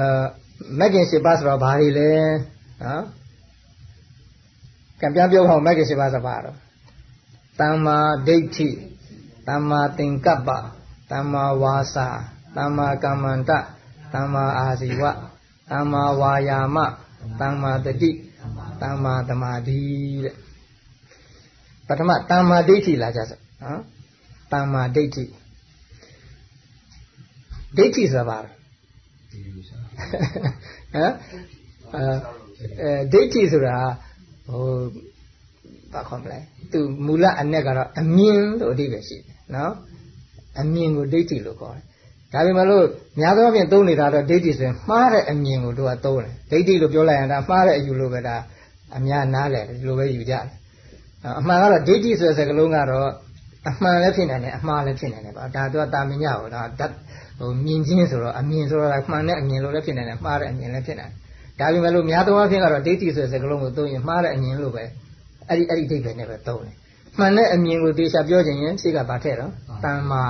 မဂ္ဂင်၈ပါးဆိုတော့ဘာတွေလဲနော် ကံပြန်ပြောဟောမဂ္ဂင်၈ပါးဆိုပါတော့တမ္မာဒိဋ္ဌိတမ္မာသင်္ကပ္ပတမ္မာဝါစာတမ္မာကမ္မန္တတမ္မာအာဇီဝတမ္မာဝါယာမတမ္မာတတိတမ္မာသမာဓိတဲ့ပထမတမ္မာဒိဋ္ဌိလာကြစို့နော်တမ္မာဒိဋ္ဌိဒိဋ္ဌိဆိုတာဘာလဲဟမ်အဲဒိဋ္ဌိဆိုတာ ဟိုဘာခေါ်မလဲသူမူလအ내ကတော့အမြင်လို့အဓိပ္ပာယ်ရှိတယ်နော်အမြင်ကိုဒိဋ္ဌိလို့ခေါ်တယ်ဒါပေမဲ့လို့များသောအားဖြင့်သုံးနေတာတော့ဒိဋ္ဌိဆိုရင်မှားတဲ့အမြင်ကိုတို့ကသုံးတယ်ဒိဋ္ဌိလို့ပြောလိုက်ရင်ဒါမှားတဲ့အယူလို့ပဲဒါအများနားလဲဒီလိုပဲယူကြတယ်အမှန်ကတော့ဒိဋ္ဌိဆိုတဲ့စကားလုံးကတော့အမှန်လည်းဖြစ်နိုင်တယ်အမှားလည်းဖြစ်နိုင်တယ်ပါဒါတော့တာမညကိုဒါဓာတ်ဟိုမြင်ချင်းဆိုတော့အမြင်ဆိုတော့မှန်တဲ့အမြင်လို့လည်းဖြစ်နိုင်တယ်မှားတဲ့အမြင်လည်းဖြစ်နိုင်တယ် ဒါပေမဲ့လို့များသောအားဖြင့်ကတော့ဒိဋ္ဌိဆိုတဲ့စကားလုံးကိုသုံးရင်မှားတဲ့အမြင်လို့ပဲအဲ့ဒီအဲ့ဒီဒိဋ္ဌိနဲ့ပဲသုံးတယ်မှန်တဲ့အမြင်ကိုသေချာပြောခြင်းရင်ရှိကဘာထည့်တော့တမ္မာ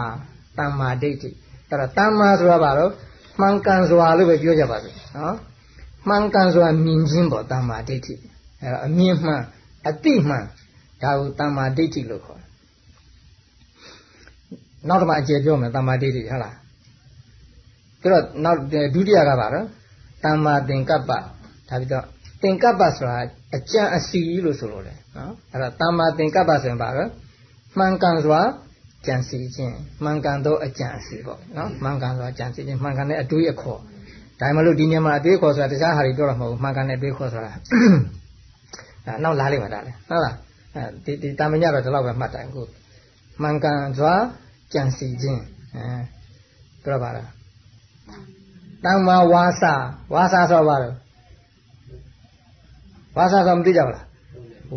တမ္မာဒိဋ္ဌိအဲ့တော့တမ္မာဆိုတာဘာလို့မှန်ကန်စွာလို့ပဲပြောကြပါစို့နော်မှန်ကန်စွာမြင်ခြင်းပေါ့တမ္မာဒိဋ္ဌိအဲ့တော့အမြင်မှန်အတိမှန်ဒါကိုတမ္မာဒိဋ္ဌိလို့ခေါ်တယ်နောက်တစ်ခါအကျေပြောမယ်တမ္မာဒိဋ္ဌိဟုတ်လားပြီးတော့နောက်ဒုတိယကပါတော့ တမ္မာသင်္ကပ္ပဒါပြီးတော့သင်္ကပ္ပဆိုတာအကြံအစီလို့ဆိုလို့လေနော်အဲ့တော့တမ္မာသင်္ကပ္ပဆိုရင်ပါတော့မှန်ကန်စွာကြံစီခြင်းမှန်ကန်သောအကြံအစီပေါ့နော်မှန်ကန်စွာကြံစီခြင်းမှန်ကန်တဲ့အတွေးအခေါ်ဒါမှမဟုတ်ဒီနေရာမှာအတွေးခေါ်ဆိုတာတခြားဟာတွေပြောတာမဟုတ်ဘူးမှန်ကန်တဲ့အတွေးခေါ်ဆိုတာဒါနောက်လားလိမ့်မှာဒါလေဟုတ်လားအဲဒီဒီတာမညတော့ဒီလောက်ပဲမှတ်တယ်အခုမှန်ကန်စွာကြံစီခြင်းအဲပြောပါလား တမ္မာဝါစာဝါစာဆိုပါတော့ဝါစာဆိုမသိကြဘူးလား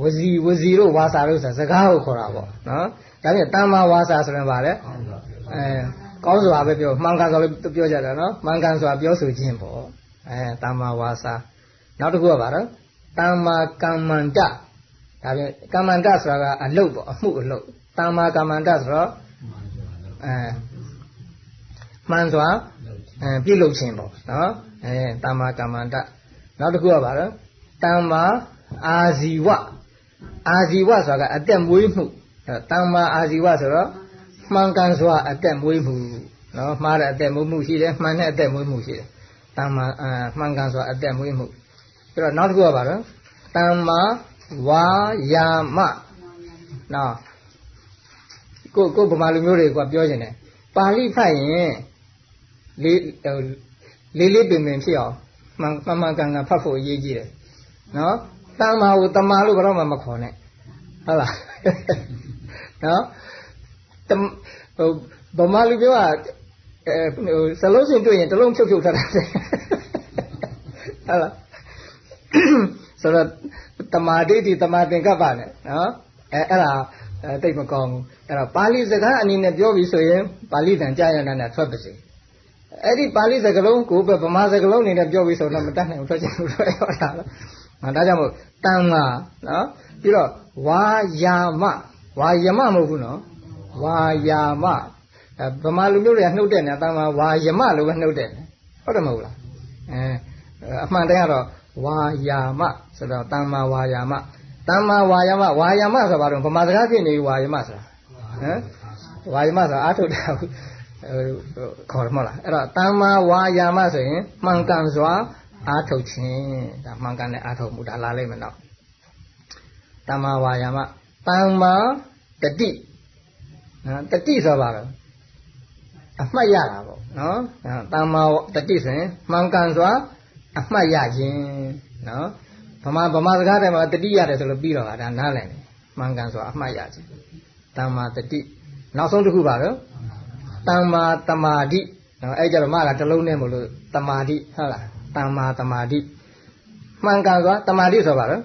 ဝစီဝစီတို့ဝါစာတို့ဆိုတာစကားကိုခေါ်တာပေါ့နော်ဒါပြင်တမ္မာဝါစာဆိုရင်ပါလေအဲကောင်းစွာပဲပြောမှန်ကန်စွာလည်းပြောကြတာနော်မှန်ကန်စွာပြောဆိုခြင်းပေါ့အဲတမ္မာဝါစာနောက်တစ်ခုကပါတော့တမ္မာကမ္မန္တဒါပြင်ကမ္မန္တဆိုတာကအလုတ်ပေါ့အမှုအလုတ်တမ္မာကမ္မန္တဆိုတော့အဲမှန်စွာ အဲပြုလုပ်ခြင်းပေါ့နော်အဲတမ္မာကမ္မန္တနောက်တစ်ခုကပါတော့တမ္မာအာဇီဝအာဇီဝဆိုတာကအသက်မွေးမှုတမ္မာအာဇီဝဆိုတော့မှန်ကန်စွာအသက်မွေးမှုနော်မှားတဲ့အသက်မွေးမှုရှိတယ်မှန်တဲ့အသက်မွေးမှုရှိတယ်တမ္မာအာမှန်ကန်စွာအသက်မွေးမှုပြီးတော့နောက်တစ်ခုကပါတော့တမ္မာဝါယာမနော်ကိုကိုဗမာလူမျိုးတွေကပြောနေတယ်ပါဠိဖတ်ရင် လေးလေးလေးပင်ပင်ဖြစ်အောင်မှန်မှန်ကန်ကန်ဖတ်ဖို့အရေးကြီးတယ်နော်တမ္မာကိုတမ္မာလို့ဘယ်တော့မှမခေါ်နဲ့ဟုတ်လားနော်ဟိုဗမာလူပြောတာအဲဟိုစလုံးစင်တွေ့ရင်တလုံးဖြုတ်ဖြုတ်ထားတာဟုတ်လားဆိုတော့တမာဒိဋ္ဌိတမာသင်္ကပ္ပနဲ့နော်အဲအဲ့ဒါတိတ်မကောင်းဘူးအဲ့တော့ပါဠိစကားအနေနဲ့ပြောပြီးဆိုရင်ပါဠိတန်ကြာရနာနဲ့ထွက်ပါစေ အဲ့ဒီပါဠိစကားလုံးကိုပဲဗမာစကားလုံးအနေနဲ့ပြောပြီးဆိုတော့မတတ်နိုင်ဘူးထွက်ချင်လို့ထွက်ရတာလားဒါကြောင့်မို့တန်မာနော်ပြီးတော့ဝါယာမဝါယမမဟုတ်ဘူးနော်ဝါယာမဗမာလူမျိုးတွေကနှုတ်တဲ့နေတာတန်မာဝါယမလို့ပဲနှုတ်တဲ့ဟုတ်တယ်မဟုတ်လားအဲအမှန်တည်းကတော့ဝါယာမဆိုတော့တမ္မာဝါယာမတမ္မာဝါယာမဝါယာမဆိုတာဘာလို့ဗမာစကားဖြစ်နေဝါယာမဆိုတာဟမ်ဝါယာမဆိုတာအာထုတ်တာ ခေါ်ရမလားအဲ့တော့တမ္မာဝါယာမဆိုရင်မှန်ကန်စွာအာထုတ်ခြင်းဒါမှန်ကန်တဲ့အာထုတ်မှုဒါလာလိမ့်မယ်နော်တမ္မာဝါယာမတမ္မာတတိနော်တတိဆိုပါတော့အမှတ်ရတာပေါ့နော်တမ္မာတတိဆိုရင်မှန်ကန်စွာအမှတ်ရခြင်းနော်ဗမာဗမာစကားထဲမှာတတိရတယ်ဆိုလို့ပြီးတော့ဒါနားလည်တယ်မှန်ကန်စွာအမှတ်ရခြင်းတမ္မာတတိနောက်ဆုံးတစ်ခုပါတော့ တမ္မာတမာတိနော်အဲ့ကြတော့မကတလုံးနဲ့မလို့တမာတိဟုတ်လားတမ္မာတမာတိမှန်ကန်စွာတမာတိဆိုပါတော့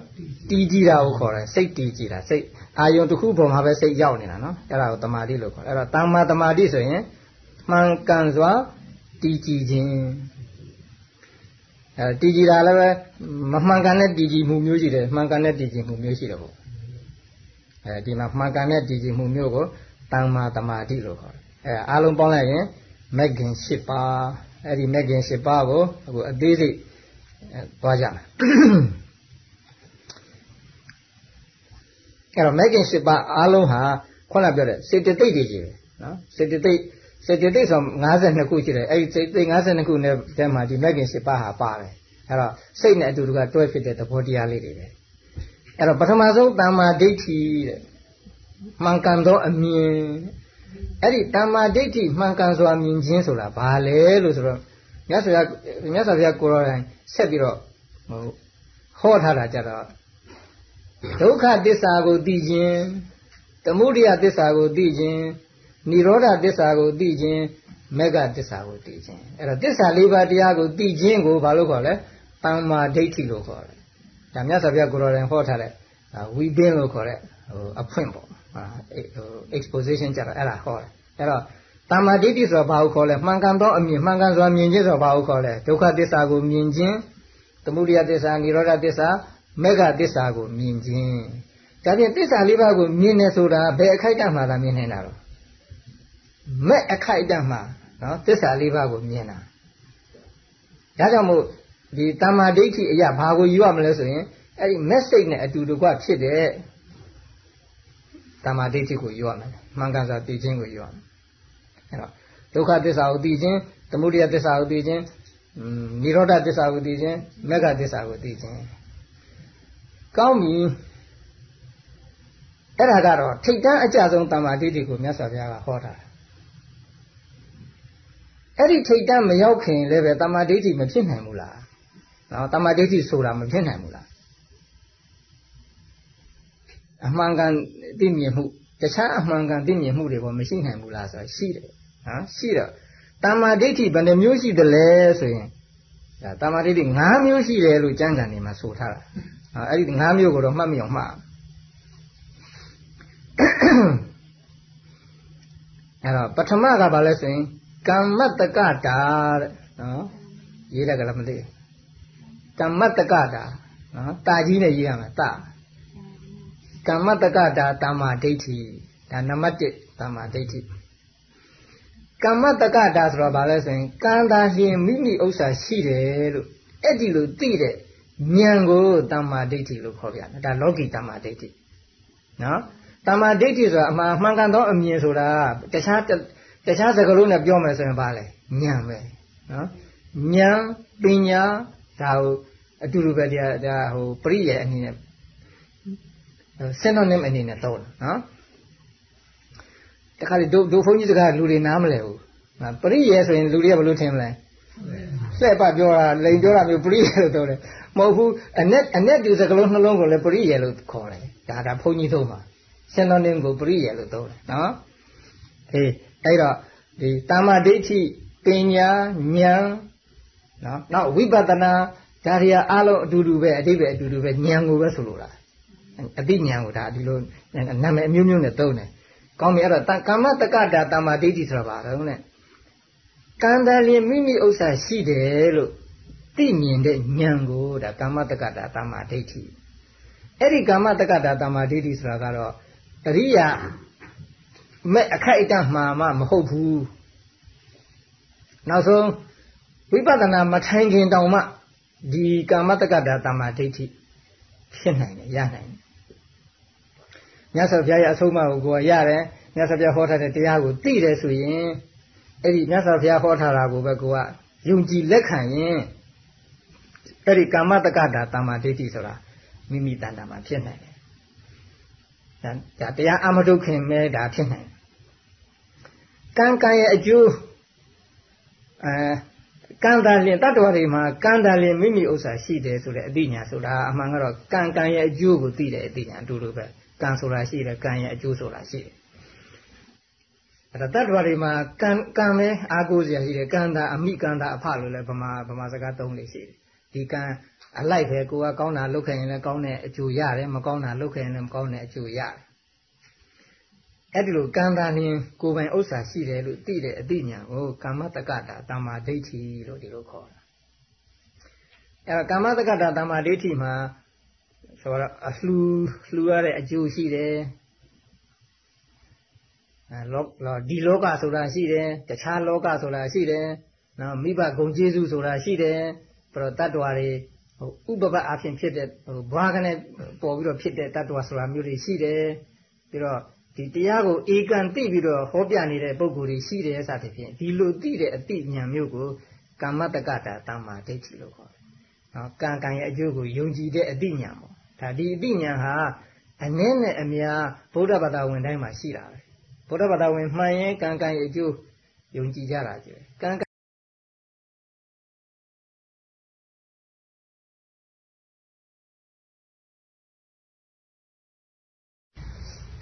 တီးကြည့်တာကိုခေါ်တယ်စိတ်တီးကြည့်တာစိတ်အာယုံတစ်ခုပေါ်မှာပဲစိတ်ရောက်နေတာနော်အဲ့ဒါကိုတမာတိလို့ခေါ်တယ်အဲ့တော့တမ္မာတမာတိဆိုရင်မှန်ကန်စွာတီးကြည့်ခြင်းအဲတည်ကြည်တာလည်းပဲမမှန်ကန်တဲ့တည်ကြည်မှုမျိုးရှိတယ်မှန်ကန်တဲ့တည်ကြည်မှုမျိုးရှိတယ်ပေါ့အဲဒီမှာမှန်ကန်တဲ့တည်ကြည်မှုမျိုးကိုတမ္မာတမာတိလို့ခေါ်တယ် အဲအားလုံးပေါင်းလိုက်ရင်မဂ်ခင်၈ပါးအဲ့ဒီမဂ်ခင်၈ပါးကိုအခုအသေးစိတ်သွားကြမယ်အဲ့တော့မဂ်ခင်၈ပါးအားလုံးဟာခုနပြောတဲ့စေတသိက်တွေကြီးပဲနော်စေတသိက်စေတသိက်ဆို52ခုရှိတယ်အဲ့ဒီစေတသိက်52ခုနဲ့တဲမှာဒီမဂ်ခင်၈ပါးဟာပါတယ်အဲ့တော့စိတ်နဲ့အတူတူကတွဲဖြစ်တဲ့သဘောတရားလေးတွေပဲအဲ့တော့ပထမဆုံးတမ္မာဒိဋ္ဌိတဲ့မှန်ကန်သောအမြင် အဲ့ဒီတမ္မာဒိဋ္ဌိမှန်ကန်စွာမြင်ခြင်းဆိုတာဘာလဲလို့ဆိုတော့မြတ်စွာမြတ်စွာဘုရားကိုရောတိုင်းဆက်ပြီးတော့ဟိုဟောထားတာကြတော့ဒုက္ခသစ္စာကိုသိခြင်းသမုဒိယသစ္စာကိုသိခြင်းនិရောဓသစ္စာကိုသိခြင်းမေဃသစ္စာကိုသိခြင်းအဲ့တော့သစ္စာလေးပါးတရားကိုသိခြင်းကိုဘာလို့ခေါ်လဲတမ္မာဒိဋ္ဌိလို့ခေါ်တယ်ဒါမြတ်စွာဘုရားကိုရောတိုင်းဟောထားတဲ့ဝိပင်းလို့ခေါ်တဲ့ဟိုအဖွင့်ပေါ့ဟို exposition ကြတော့အဲ့ဒါဟောတယ်အဲ့တော့တမ္မာဒိဋ္ဌိဆိုတာဘာကိုခေါ်လဲမှန်ကန်သောအမြင်မှန်ကန်စွာမြင်ခြင်းဆိုတာဘာကိုခေါ်လဲဒုက္ခသစ္စာကိုမြင်ခြင်းသမုဒယသစ္စာនិရောဓသစ္စာမေဃသစ္စာကိုမြင်ခြင်းဒါဖြင့်သစ္စာလေးပါးကိုမြင်နေဆိုတာဘယ်အခိုက်အတန့်မှသာမြင်နေတာတော့မဲ့အခိုက်အတန့်မှနော်သစ္စာလေးပါးကိုမြင်တာဒါကြောင့်မို့ဒီတမ္မာဒိဋ္ဌိအရာဘာကိုယူရမလဲဆိုရင်အဲ့ဒီ message နဲ့အတူတကွဖြစ်တဲ့ တမ္မာဒိဋ္ဌိကိုယူရမယ်မှန်ကန်စွာသိခြင်းကိုယူရမယ်အဲ့တော့ဒုက္ခသစ္စာကိုသိခြင်းသမုဒယသစ္စာကိုသိခြင်းနိရောဓသစ္စာကိုသိခြင်းမေဃသစ္စာကိုသိခြင်းကောင်းပြီအဲ့ဒါကတော့ထိတ်တန်းအကြဆုံးတမ္မာဒိဋ္ဌိကိုမြတ်စွာဘုရားကဟောတာအဲ့ဒီထိတ်တန်းမရောက်ခင်လည်းပဲတမ္မာဒိဋ္ဌိမဖြစ်နိုင်ဘူးလားနော်တမ္မာဒိဋ္ဌိဆိုတာမဖြစ်နိုင်ဘူးလား အမှန်ကန်သိမြင်မှုတခြားအမှန်ကန်သိမြင်မှုတွေဘောမရှိနိုင်ဘူးလားဆိုတော့ရှိတယ်နော်ရှိတော့တမ္မာဒိဋ္ဌိဘယ်နှမျိုးရှိသလဲဆိုရင်ဒါတမ္မာဒိဋ္ဌိ၅မျိုးရှိတယ်လို့ကျမ်းဂန်တွေမှာဆိုထားတာအဲ့ဒီ၅မျိုးကိုတော့မှတ်မိအောင်မှတ်အဲ့တော့ပထမကဘာလဲဆိုရင်ကမ္မတကတာတဲ့နော်ရေးတယ်ကလည်းမသိကမ္မတကတာနော်တာကြီးနဲ့ရေးရမှာတာ ကမ္မတကတာတမ္မာဒိဋ္ဌိဒါနံပါတ်1တမ္မာဒိဋ္ဌိကမ္မတကတာဆိုတော့ဘာလဲဆိုရင်ကံတာလျင်မိမိဥစ္စာရှိတယ်လို့အဲ့ဒီလိုသိတဲ့ဉာဏ်ကိုတမ္မာဒိဋ္ဌိလို့ခေါ်ပြတယ်ဒါလောကီတမ္မာဒိဋ္ဌိနော်တမ္မာဒိဋ္ဌိဆိုတာအမှန်မှန်ကန်သောအမြင်ဆိုတာတခြားတခြားစကားလုံးနဲ့ပြောမယ်ဆိုရင်ဘာလဲဉာဏ်ပဲနော်ဉာဏ်ပညာဒါဟိုအတူတူပဲတရားဒါဟိုပရိယေအနေနဲ့ synonym အနေနဲ့သုံးတယ်နော်တခါလေဒုဒုဘုန်းကြီးစကားလူတွေနားမလဲဘူးပရိယေဆိုရင်လူတွေကဘယ်လိုထင်မလဲလှဲ့ပပြောတာလိန်ပြောတာမျိုးပရိယေလို့ပြောတယ်မဟုတ်ဘူးအ내အ내ဒီစကားလုံးနှလုံးကိုလည်းပရိယေလို့ခေါ်တယ်ဒါဒါဘုန်းကြီးသုံးပါ synonym ကိုပရိယေလို့သုံးတယ်နော်အေးအဲ့တော့ဒီတာမဒိဋ္ဌိပညာဉာဏ်နော်နောက်ဝိပဿနာဒါတွေကအားလုံးအတူတူပဲအတိပဲအတူတူပဲဉာဏ်ကိုပဲဆိုလိုတာ အတိဉာဏ်ကိုဒါဒီလိုနာမည်အမျိုးမျိုးနဲ့သုံးတယ်ကောင်းပြီအဲ့တော့ကာမတက္ကတာတာမဒိဋ္ဌိဆိုတာဘာလဲနဲ့ကံတလျင်မိမိဥစ္စာရှိတယ်လို့သိမြင်တဲ့ဉာဏ်ကိုဒါကာမတက္ကတာတာမဒိဋ္ဌိအဲ့ဒီကာမတက္ကတာတာမဒိဋ္ဌိဆိုတာကတော့အရိယာမဲ့အခိုက်အတန့်မှာမှမဟုတ်ဘူးနောက်ဆုံးဝိပဿနာမထိုင်ခင်တောင်မှဒီကာမတက္ကတာတမ္မာဒိဋ္ဌိဖြစ်နိုင်တယ်ရနိုင်တယ် မြတ်စွာဘုရားရဲ့အဆုံးအမကိုကိုယ်ရတယ်မြတ်စွာဘုရားဟောထားတဲ့တရားကိုသိတယ်ဆိုရင်အဲ့ဒီမြတ်စွာဘုရားဟောထားတာကိုပဲကိုကယုံကြည်လက်ခံရင်အဲ့ဒီကာမတက္ကတာတမ္မာဒိဋ္ဌိဆိုတာမိမိတဏ္ဍာမှာဖြစ်နိုင်တယ်ဒါတရားအမထုတ်ခင်မဲဒါဖြစ်နိုင်ကံကံရဲ့အကျိုးအဲကံတန်လင်တတ္တဝါတွေမှာကံတန်လင်မိမိဥစ္စာရှိတယ်ဆိုတဲ့အသိဉာဏ်ဆိုတာအမှန်ကတော့ကံကံရဲ့အကျိုးကိုသိတဲ့အသိဉာဏ်အတူတူပဲ ကံဆိုတာရှိတယ်ကံရဲ့အကျိုးဆိုတာရှိတယ်အဲ့ဒါတတ္တဝါတွေမှာကံကံပဲအာကိုးစရာရှိတယ်ကံတာအမိကံတာအဖလို့လည်းဗမာဗမာစကားသုံးနေရှိတယ်ဒီကံအလိုက်ပဲကိုကကောင်းတာလုပ်ခဲ့ရင်လည်းကောင်းတဲ့အကျိုးရတယ်မကောင်းတာလုပ်ခဲ့ရင်လည်းမကောင်းတဲ့အကျိုးရတယ်အဲ့ဒီလိုကံတာလျင်ကိုယ်ပိုင်ဥစ္စာရှိတယ်လို့သိတဲ့အသိဉာဏ်ကိုကာမတက္ကတာတမ္မာဒိဋ္ဌိလို့ဒီလိုခေါ်တာအဲ့တော့ကာမတက္ကတာတမ္မာဒိဋ္ဌိမှာ ဆိုတော့အလှူလှူရတဲ့အကျိုးရှိတယ်အဲလောဒီလောကဆိုတာရှိတယ်တခြားလောကဆိုတာရှိတယ်နော်မိဘဂုံကျေးဇူးဆိုတာရှိတယ်ပြီးတော့တတ္တဝါတွေဟိုဥပပအဖြစ်ဖြစ်တဲ့ဟိုဘွားကနေပေါ်ပြီးတော့ဖြစ်တဲ့တတ္တဝါဆိုတာမျိုးတွေရှိတယ်ပြီးတော့ဒီတရားကိုဧကန်သိပြီးတော့ဟောပြနေတဲ့ပုံကိုယ်တွေရှိတယ်စသဖြင့်ဒီလိုသိတဲ့အတိညာမျိုးကိုကာမတက္ကတာတမ္မာဒိဋ္ဌိလို့ခေါ်တယ်။နော်ကံကံရဲ့အကျိုးကိုယုံကြည်တဲ့အတိညာပေါ့။ ဒါဒီအတိညာဟာအနည်းနဲ့အများဗုဒ္ဓဘာသာဝင်တိုင်းမှာရှိတာပဲ။ဗုဒ္ဓဘာသာဝင်မှန်ရင်ကံကံရဲ့အကျိုးယုံကြည်ကြတာကြည့်။ကံ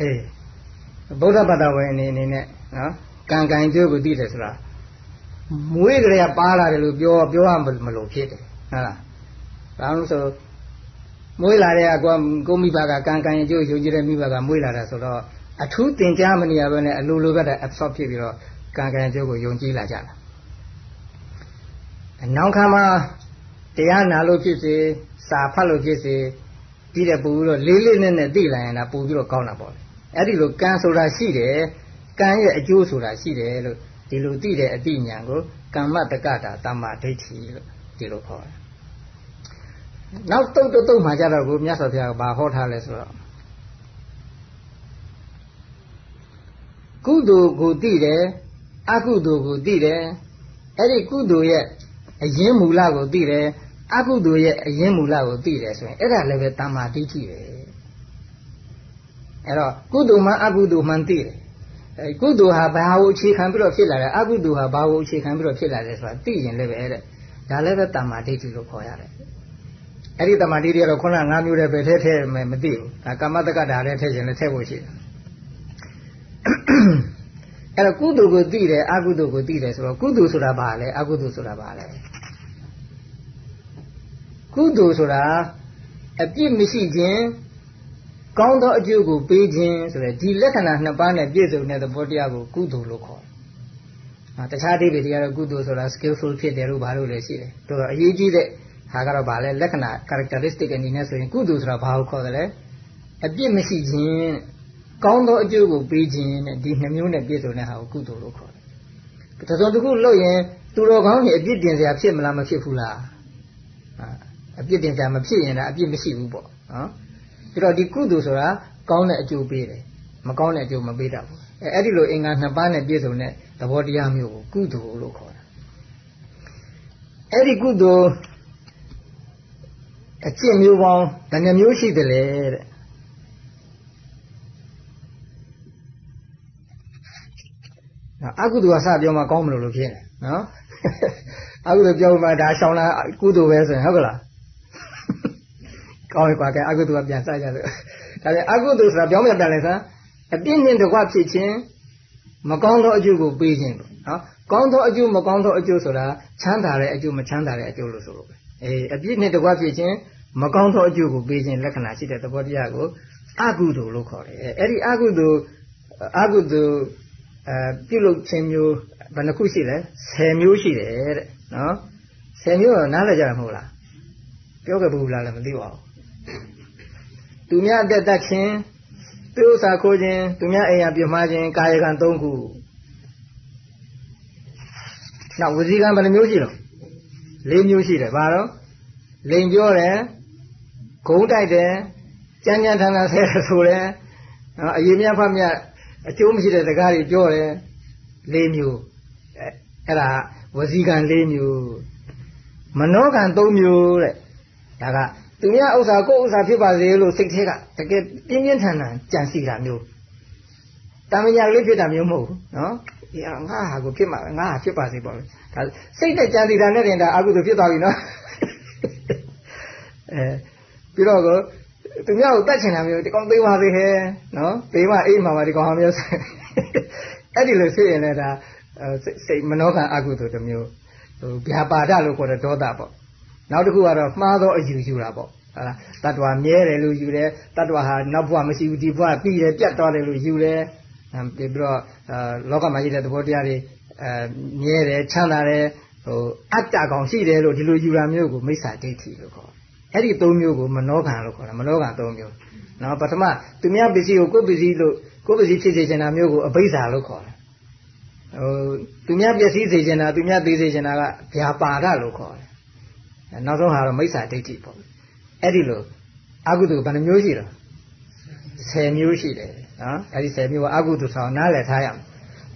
အေးဗုဒ္ဓဘာသာဝင်အနေနဲ့နော်ကံကံကျိုးကိုသိတယ်ဆိုတာမွေးကြရပါလာတယ်လို့ပြောပြောရမလို့ဖြစ်တယ်ဟုတ်လားဘာလို့ဆို မွေးလာတဲ့ကွာကိုမိဘကကံကံကျိုးယုံကြည်တဲ့မိဘကမွေးလာတာဆိုတော့အထူးသင်ကြားမနေရဘဲနဲ့အလိုလိုပဲတဲ့ absorb ဖြစ်ပြီးတော့ကံကံကျိုးကိုယုံကြည်လာကြတာနောက်ခါမှာတရားနာလို့ဖြစ်စေစာဖတ်လို့ဖြစ်စေပြီးတဲ့ပူပြီးတော့လေးလေးနက်နက်သိလာရင်ဒါပူပြီးတော့ကောင်းတာပေါ့အဲ့ဒီလိုကံဆိုတာရှိတယ်ကံရဲ့အကျိုးဆိုတာရှိတယ်လို့ဒီလိုသိတဲ့အတိညာကိုကမ္မတက္ကတာတမ္မာဒိဋ္ဌိလို့ဒီလိုခေါ်တယ် နောက်တုတ်တုတ်မှကြတော့ကိုမြတ်စွာဘုရားကဘာဟောထားလဲဆိုတော့ကုသိုလ်ကိုသိတယ်အကုသိုလ်ကိုသိတယ်အဲ့ဒီကုသိုလ်ရဲ့အရင်းမူလကိုသိတယ်အကုသိုလ်ရဲ့အရင်းမူလကိုသိတယ်ဆိုရင်အဲ့ဒါလည်းပဲတမ္မာဒိဋ္ဌိပဲအဲ့တော့ကုသိုလ်မှအကုသိုလ်မှသိတယ်အဲကုသိုလ်ဟာဘာကိုအခြေခံပြီးတော့ဖြစ်လာတယ်အကုသိုလ်ဟာဘာကိုအခြေခံပြီးတော့ဖြစ်လာတယ်ဆိုတာသိရင်လည်းပဲတဲ့ဒါလည်းပဲတမ္မာဒိဋ္ဌိလို့ခေါ်ရတယ် အဲ့ဒီတမ္မာဒိဋ္ဌိကတော့ခုနငါးမျိုးတည်းပဲထဲထဲမယ်မသိဘူးဒါကမ္မတက္ကတာလည်းထဲခြင်းလည်းထဲဖို့ရှိတယ်အဲ့တော့ကုသိုလ်ကိုသိတယ်အကုသိုလ်ကိုသိတယ်ဆိုတော့ကုသိုလ်ဆိုတာဘာလဲအကုသိုလ်ဆိုတာဘာလဲကုသိုလ်ဆိုတာအပြစ်မရှိခြင်းကောင်းသောအကျိုးကိုပေးခြင်းဆိုတဲ့ဒီလက္ခဏာနှစ်ပါးနဲ့ပြည့်စုံတဲ့သဘောတရားကိုကုသိုလ်လို့ခေါ်တယ်။တခြားအဓိပ္ပာယ်တရားတော့ကုသိုလ်ဆိုတာ skillful ဖြစ်တယ်လို့ဘာလို့လဲရှိတယ်။တော်တော်အရေးကြီးတဲ့ ဟာကတော့ဗာလဲလက္ခဏာ characteristic အနေနဲ့ဆိုရင်ကုသိုလ်ဆိုတာဘာကိုခေါ်တယ်လဲ။အပြစ်မရှိခြင်းကောင်းသောအကျိုးကိုပေးခြင်းနဲ့ဒီနှမျိုးနဲ့ပြည့်စုံတဲ့ဟာကိုကုသိုလ်လို့ခေါ်တယ်။တစုံတစ်ခုလုပ်ရင်သူတော်ကောင်းကြီးအပြစ်တင်စရာဖြစ်မလားမဖြစ်ဘူးလား။အပြစ်တင်စရာမဖြစ်ရင်ဒါအပြစ်မရှိဘူးပေါ့နော်။ပြီးတော့ဒီကုသိုလ်ဆိုတာကောင်းတဲ့အကျိုးပေးတယ်မကောင်းတဲ့အကျိုးမပေးတတ်ဘူးအဲအဲ့ဒီလိုအင်္ဂါနှစ်ပါးနဲ့ပြည့်စုံတဲ့သဘောတရားမျိုးကိုကုသိုလ်လို့ခေါ်တာအဲ့ဒီကုသိုလ် အကျင့်မျိုးပေါင်းဘယ်နှမျိုးရှိသလဲတဲ့အကုသိုလ်ကစပြောမှကောင်းမလို့လို့ဖြစ်နေနော်အကုသိုလ်ပြောမှဒါရှောင်းလာကုသိုလ်ပဲဆိုရင်ဟုတ်ကလားကောင်းပြီကွာကဲအကုသိုလ်ကပြန်စကြတယ်ဒါပြန်အကုသိုလ်ဆိုတာပြောင်းပြန်ပြန်လဲစမ်းအပြစ်နဲ့တကွဖြစ်ခြင်းမကောင်းသောအကျိုးကိုပေးခြင်းပေါ့နော်ကောင်းသောအကျိုးမကောင်းသောအကျိုးဆိုတာချမ်းသာတဲ့အကျိုးမချမ်းသာတဲ့အကျိုးလို့ဆိုလို့ပဲ အေးအပြစ်နဲ့တကွဖြစ်ခြင်းမကောင်းသောအကျိုးကိုပေးခြင်းလက္ခဏာရှိတဲ့သဘောတရားကိုအကုသိုလ်လို့ခေါ်တယ်အဲ့ဒီအကုသိုလ်အကုသိုလ်အဲပြုလုပ်ခြင်းမျိုးဘယ်နှခုရှိလဲ10မျိုးရှိတယ်တဲ့နော်10မျိုးတော့နားလည်ကြမှာမဟုတ်လားပြောခဲ့ဘူးလားလည်းမသိပါဘူးသူများအသက်တတ်ခြင်းသူဥစ္စာခိုးခြင်းသူများအိမ်ရပြမှားခြင်းကာယကံ၃ခုနောက်ဝစီကံဘယ်နှမျိုးရှိတော့ ၄မျိုးရှိတယ်ဘာတော့လိန်ပြောတယ်ဂုံးတိုက်တယ်ကြမ်းကြမ်းထန်ထန်ဆဲဆိုတယ်နော်အရေးမြဖတ်မြအကျိုးမရှိတဲ့စကားတွေပြောတယ်၄မျိုးအဲ့ဒါဝစီကံ၄မျိုးမနောကံ၃မျိုးတဲ့ဒါကသူများဥစ္စာကိုယ့်ဥစ္စာဖြစ်ပါစေလို့စိတ်ထဲကတကယ်ပြင်းပြင်းထန်ထန်ကြံစီတာမျိုးတမညာလေးဖြစ်တာမျိုးမဟုတ်ဘူးနော် ဒီငါဟာကိုဖြစ်မှာငါဟာဖြစ်ပါစေပေါ့ဒါစိတ်နဲ့ကြံစီတာနဲ့တင်တာအကုသို့ဖြစ်သွားပြီနော်အဲပြီးတော့ကိုသူများကိုတတ်ချင်တာမျိုးဒီကောင်သေးပါသေးဟဲ့နော်သေးမှအေးမှာပါဒီကောင်ဟာမျိုးအဲ့ဒီလိုဖြစ်ရင်လည်းဒါစိတ်မနောကံအကုသို့တစ်မျိုးဟိုဗျာပါဒလို့ခေါ်တဲ့ဒေါသပေါ့နောက်တစ်ခုကတော့မှားသောအယူယူတာပေါ့ဟာလားတတ္တဝါမြဲတယ်လို့ယူတယ်တတ္တဝါဟာနောက်ဘဝမရှိဘူးဒီဘဝပြီးတယ်ပြတ်သွားတယ်လို့ယူတယ် ပြီးတော့လောကမှာရှိတဲ့သဘောတရားတွေအဲမြဲတယ်ချမ်းသာတယ်ဟိုအတ္တကောင်ရှိတယ်လို့ဒီလိုယူတာမျိုးကိုမိစ္ဆာဒိဋ္ဌိလို့ခေါ်အဲ့ဒီသုံးမျိုးကိုမနောကံလို့ခေါ်တယ်မနောကံသုံးမျိုးနော်ပထမသူများပစ္စည်းကိုကိုယ်ပစ္စည်းလို့ကိုယ်ပစ္စည်းဖြစ်စေချင်တာမျိုးကိုအဘိဇ္ဇာလို့ခေါ်တယ်ဟိုသူများပျက်စီးစေချင်တာသူများသိစေချင်တာကဗျာပါဒလို့ခေါ်တယ်နောက်ဆုံးဟာတော့မိစ္ဆာဒိဋ္ဌိပေါ့အဲ့ဒီလိုအကုသိုလ်ဘယ်နှမျိုးရှိတော့10မျိုးရှိတယ် နော်အဲ့ဒီ10မျိုးကအကုသိုလ်ဆောင်နားလည်ထားရမယ်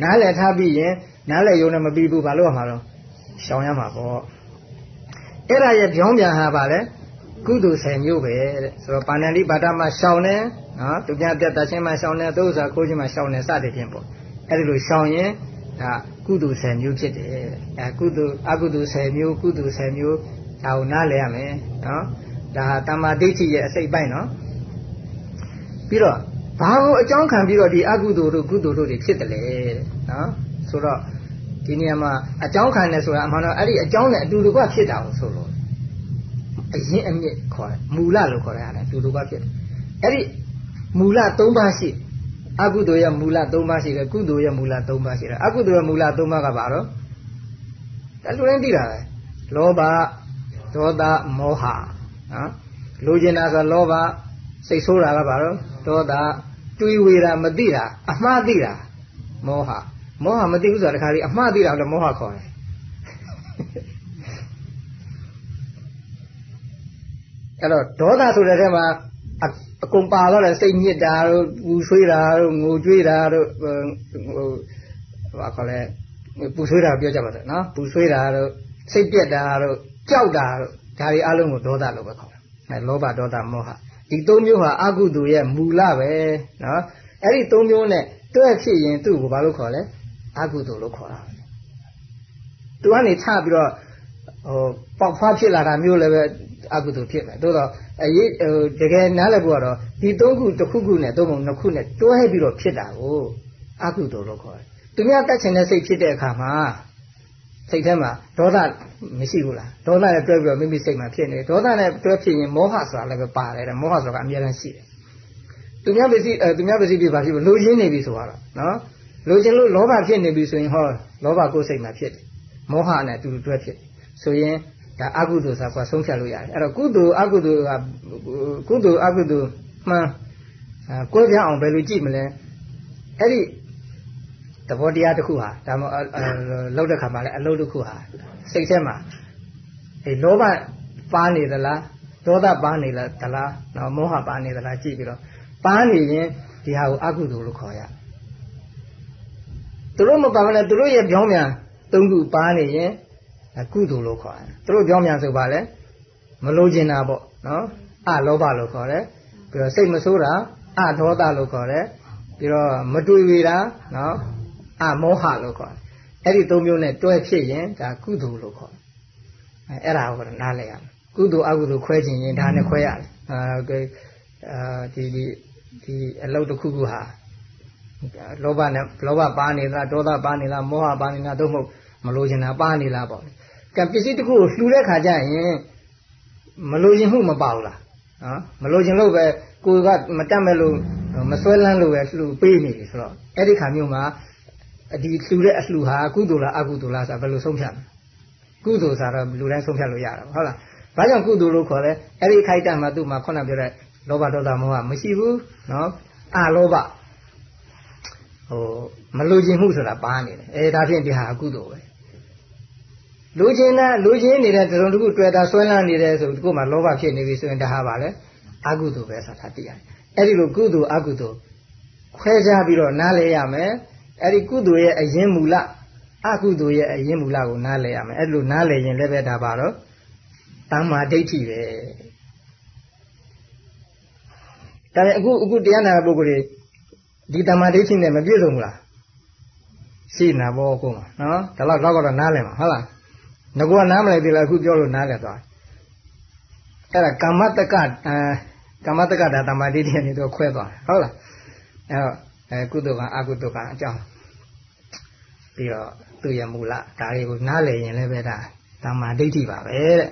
နားလည်ထားပြီးရင်နားလည်ရုံနဲ့မပြီးဘူးဘာလို့ရမှာတော့ရှောင်ရမှာပေါ့အဲ့ဒါရဲ့ပြောင်းပြန်ဟာပါလေကုသိုလ်10မျိုးပဲတဲ့ဆိုတော့ပါဏာတိပါဒမှာရှောင်တယ်နော်သူပြပြတ်တချင်းမှာရှောင်တယ်သုဥ္စာခိုးချင်းမှာရှောင်တယ်စသည်ဖြင့်ပေါ့အဲ့ဒီလိုရှောင်ရင်ဒါကုသိုလ်10မျိုးဖြစ်တယ်အဲကုသိုလ်အကုသိုလ်10မျိုးကုသိုလ်10မျိုးဒါကိုနားလည်ရမယ်နော်ဒါဟာတမ္မာဒိဋ္ဌိရဲ့အစိတ်ပိုင်းနော်ပြီးတော့ ဘာကိုအကြောင်းခံပြီးတော့ဒီအကုသိုလ်တို့ကုသိုလ်တို့တွေဖြစ်တယ်လေနော်ဆိုတော့ဒီနေရာမှာအကြောင်းခံတယ်ဆိုတာအမှန်တော့အဲ့ဒီအကြောင်းနဲ့အတူတူကဖြစ်တာကိုဆိုလို့အရင်အမြစ်ခေါ်တယ်မူလလို့ခေါ်ရတယ်အတူတူကဖြစ်တယ်အဲ့ဒီမူလ၃ပါးရှိအကုသိုလ်ရဲ့မူလ၃ပါးရှိတယ်ကုသိုလ်ရဲ့မူလ၃ပါးရှိတယ်အကုသိုလ်ရဲ့မူလ၃ပါးကဘာတော့ဒါလူတိုင်းသိတာပဲလောဘဒေါသမောဟနော်လိုချင်တာဆိုလောဘစိတ်ဆိုးတာကဘာတော့ ဒေါသတွေးဝေတာမသိတာအမှားသိတာမောဟမောဟမသိဘူးဆိုတာတခါလေအမှားသိတာလည်းမောဟခေါ်တယ်အဲ့တော့ဒေါသဆိုတဲ့ထဲမှာအကုန်ပါတော့လေစိတ်ညစ်တာတို့ပူဆွေးတာတို့ငိုကြွေးတာတို့ဟိုဘာခေါ်လဲပူဆွေးတာပြောကြပါစို့နော်ပူဆွေးတာတို့စိတ်ပြက်တာတို့ကြောက်တာတို့ဒါတွေအလုံးကိုဒေါသလို့ပဲခေါ်တယ်အဲလောဘဒေါသမောဟ ဒီသုံးမျိုးဟာအကုသိုလ်ရဲ့မူလပဲနော်အဲ့ဒီသုံးမျိုးနဲ့တွဲဖြစ်ရင်သူ့ကိုဘာလို့ခေါ်လဲအကုသိုလ်လို့ခေါ်တာသူကနေချပြီးတော့ဟိုပေါက်ဖွားဖြစ်လာတာမျိုးလည်းပဲအကုသိုလ်ဖြစ်မယ်သို့တော့အရေးဟိုတကယ်နားလည်ဖို့ကတော့ဒီသုံးခုတစ်ခုခုနဲ့သုံးပုံနှစ်ခုနဲ့တွဲပြီးတော့ဖြစ်တာကိုအကုသိုလ်လို့ခေါ်တယ်သူများတတ်ချင်တဲ့စိတ်ဖြစ်တဲ့အခါမှာ စိတ်ထဲမှာဒေါသမရှိဘူးလားဒေါသနဲ့တွဲပြီးတော့မိမိစိတ်မှာဖြစ်နေဒေါသနဲ့တွဲဖြစ်ရင်မောဟဆိုတာလည်းပဲပါတယ်မောဟဆိုတာကအများကြီးရှိတယ်သူများပစ္စည်းအဲသူများပစ္စည်းပြပါဖြစ်လို့လိုချင်နေပြီဆိုတော့နော်လိုချင်လို့လောဘဖြစ်နေပြီဆိုရင်ဟောလောဘကိုယ်စိတ်မှာဖြစ်တယ်မောဟနဲ့တူတူတွဲဖြစ်ဆိုရင်ဒါအကုသိုလ်ဆိုတာဆုံးဖြတ်လို့ရတယ်အဲ့တော့ကုသိုလ်အကုသိုလ်ကကုသိုလ်အကုသိုလ်မှန်ကိုယ်ပြအောင်ဘယ်လိုကြည့်မလဲအဲ့ဒီ သဘောတရားတစ်ခုဟာဒါမှလောက်တဲ့ခါမှာလည်းအလုပ်တစ်ခုဟာစိတ်ထဲမှာအဲလောဘပါနေသလားဒေါသပါနေလားသလားနော်မောဟပါနေသလားကြည့်ပြီးတော့ပါနေရင်ဒီဟာကိုအကုသိုလ်လို့ခေါ်ရသူတို့မပါမလဲသူတို့ရဲ့ပြောင်းပြန်သုံးခုပါနေရင်ကုသိုလ်လို့ခေါ်တယ်သူတို့ပြောင်းပြန်ဆိုပါလဲမလိုချင်တာပေါ့နော်အလောဘလို့ခေါ်တယ်ပြီးတော့စိတ်မဆိုးတာအဒေါသလို့ခေါ်တယ်ပြီးတော့မတွေ့ဝေတာနော် အမောဟလို့ခေါ်တယ်အဲ့ဒီသုံးမျိုးနဲ့တွဲဖြစ်ရင်ဒါကုသိုလ်လို့ခေါ်တယ်အဲ့ဒါကိုနားလည်ရမယ်ကုသိုလ်အကုသိုလ်ခွဲခြင်းရင်ဒါနဲ့ခွဲရတယ်အာဒီဒီဒီအလုပ်တစ်ခုခုဟာလောဘနဲ့လောဘပါနေလားဒေါသပါနေလားမောဟပါနေလားသို့မဟုတ်မလိုချင်တာပါနေလားပေါ့ကံပစ္စည်းတစ်ခုကိုလှူတဲ့ခါကျရင်မလိုချင်မှုမပါဘူးလားနော်မလိုချင်လို့ပဲကိုကမတတ်မဲ့လို့မဆွဲလန်းလို့ပဲလှူပေးနေပြီဆိုတော့အဲ့ဒီခါမျိုးမှာ ဒီလှူတဲ့အလှူဟာကုသိုလ်လားအကုသိုလ်လားဆိုတာဘယ်လိုဆုံးဖြတ်မလဲကုသိုလ်ဆိုတော့လူတိုင်းဆုံးဖြတ်လို့ရတာဟုတ်လားဘာကြောင့်ကုသိုလ်လို့ခေါ်လဲအဲ့ဒီခိုက်တမှာသူ့မှာခုနပြောတဲ့လောဘဒေါသမောဟမရှိဘူးနော်အလောဘဟိုမလိုချင်မှုဆိုတာပါနေတယ်အဲဒါဖြင့်ဒီဟာအကုသိုလ်ပဲလူချင်းနဲ့လူချင်းနေတဲ့တစုံတစ်ခုတွေ့တာဆွဲလန်းနေတယ်ဆိုဒီကိုမှလောဘဖြစ်နေပြီဆိုရင်ဒါဟာပါလေအကုသိုလ်ပဲဆိုတာသိရတယ်အဲ့ဒီလိုကုသိုလ်အကုသိုလ်ခွဲခြားပြီးတော့နားလည်ရမယ် အဲ့ဒီကုသိုလ်ရဲ့အရင်မူလအကုသိုလ်ရဲ့အရင်မူလကိုနားလည်ရမယ်အဲ့လိုနားလည်ရင်လည်းပဲဒါပါတော့တမ္မာဒိဋ္ဌိပဲဒါပေမဲ့အခုအခုတရားနာပုဂ္ဂိုလ်တွေဒီတမ္မာဒိဋ္ဌိနဲ့မပြည့်စုံဘူးလားရှိနာဘောကိုနော်ဒါတော့တော့တော့နားလည်မှာဟုတ်လားငါကနားမလိုက်သေးလားအခုပြောလို့နားလည်သွားအဲ့ဒါကမ္မတက္ကအဲကမ္မတက္ကဒါတမ္မာဒိဋ္ဌိနဲ့တော့ခွဲသွားဟုတ်လားအဲ့တော့ အဲကုသိုလ်ကအကုသိုလ်ကအကြောင်းပြီးတော့သူ့ရဲ့မူလဒါတွေကိုနားလည်ရင်လည်းပဲဒါတမ္မာဒိဋ္ဌိပါပဲတဲ့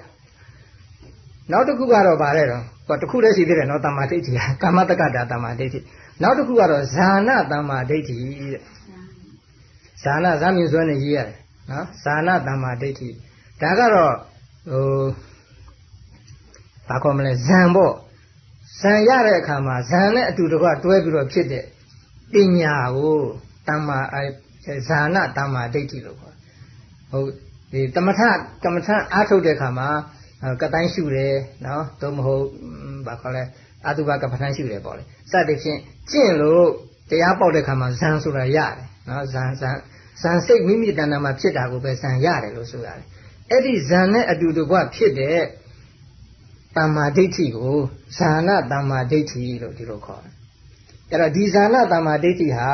နောက်တစ်ခုကတော့ဗါတဲ့တော့ဟောတစ်ခုတည်းရှိသေးတယ်နော်တမ္မာဒိဋ္ဌိကမ္မတက္ကတာတမ္မာဒိဋ္ဌိနောက်တစ်ခုကတော့ဇာနာတမ္မာဒိဋ္ဌိတဲ့ဇာနာဇာမြင်စွဲနဲ့ရေးရတယ်နော်ဇာနာတမ္မာဒိဋ္ဌိဒါကတော့ဟိုဘာခေါ်မလဲဇံပေါ့ဇံရတဲ့အခါမှာဇံနဲ့အတူတကွတွဲပြီးတော့ဖြစ်တဲ့ ပညာကိုတမ္မာဇာနာတမ္မာဒိဋ္ဌိလို့ခေါ်ဟုတ်ဒီတမထကမ္မထအားထုတ်တဲ့အခါမှာကတိုင်းရှုတယ်နော်သို့မဟုတ်ဘာခေါ်လဲအတုပကပ္ပထန်ရှုတယ်ပေါ့လေစသဖြင့်ကျင့်လို့တရားပေါက်တဲ့ခါမှာဇန်ဆိုတာရတယ်နော်ဇန်ဇန်ဇန်စိတ်မိမိတဏ္ဍာမှာဖြစ်တာကိုပဲဇန်ရတယ်လို့ဆိုရတယ်အဲ့ဒီဇန်နဲ့အတူတကွဖြစ်တဲ့တမ္မာဒိဋ္ဌိကိုဇာနာတမ္မာဒိဋ္ဌိလို့ဒီလိုခေါ်တယ် အဲ့တော့ဒီဇာနာတမ္မာဒိဋ္ဌိဟာ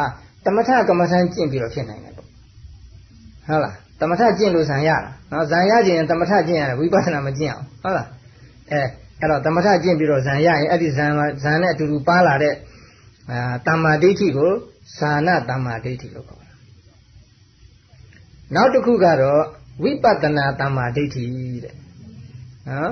တမထကမ္မထန်ကျင့်ပြီးတော့ဖြစ်နိုင်တယ်ပေါ့ဟုတ်လားတမထကျင့်လို့ဇံရတာနော်ဇံရခြင်းတမထကျင့်ရတယ်ဝိပဿနာမကျင့်အောင်ဟုတ်လားအဲအဲ့တော့တမထကျင့်ပြီးတော့ဇံရရင်အဲ့ဒီဇံဇံနဲ့အတူတူပါလာတဲ့အာတမ္မာဒိဋ္ဌိကိုဇာနာတမ္မာဒိဋ္ဌိလို့ခေါ်တာနောက်တစ်ခုကတော့ဝိပဿနာတမ္မာဒိဋ္ဌိတဲ့နော်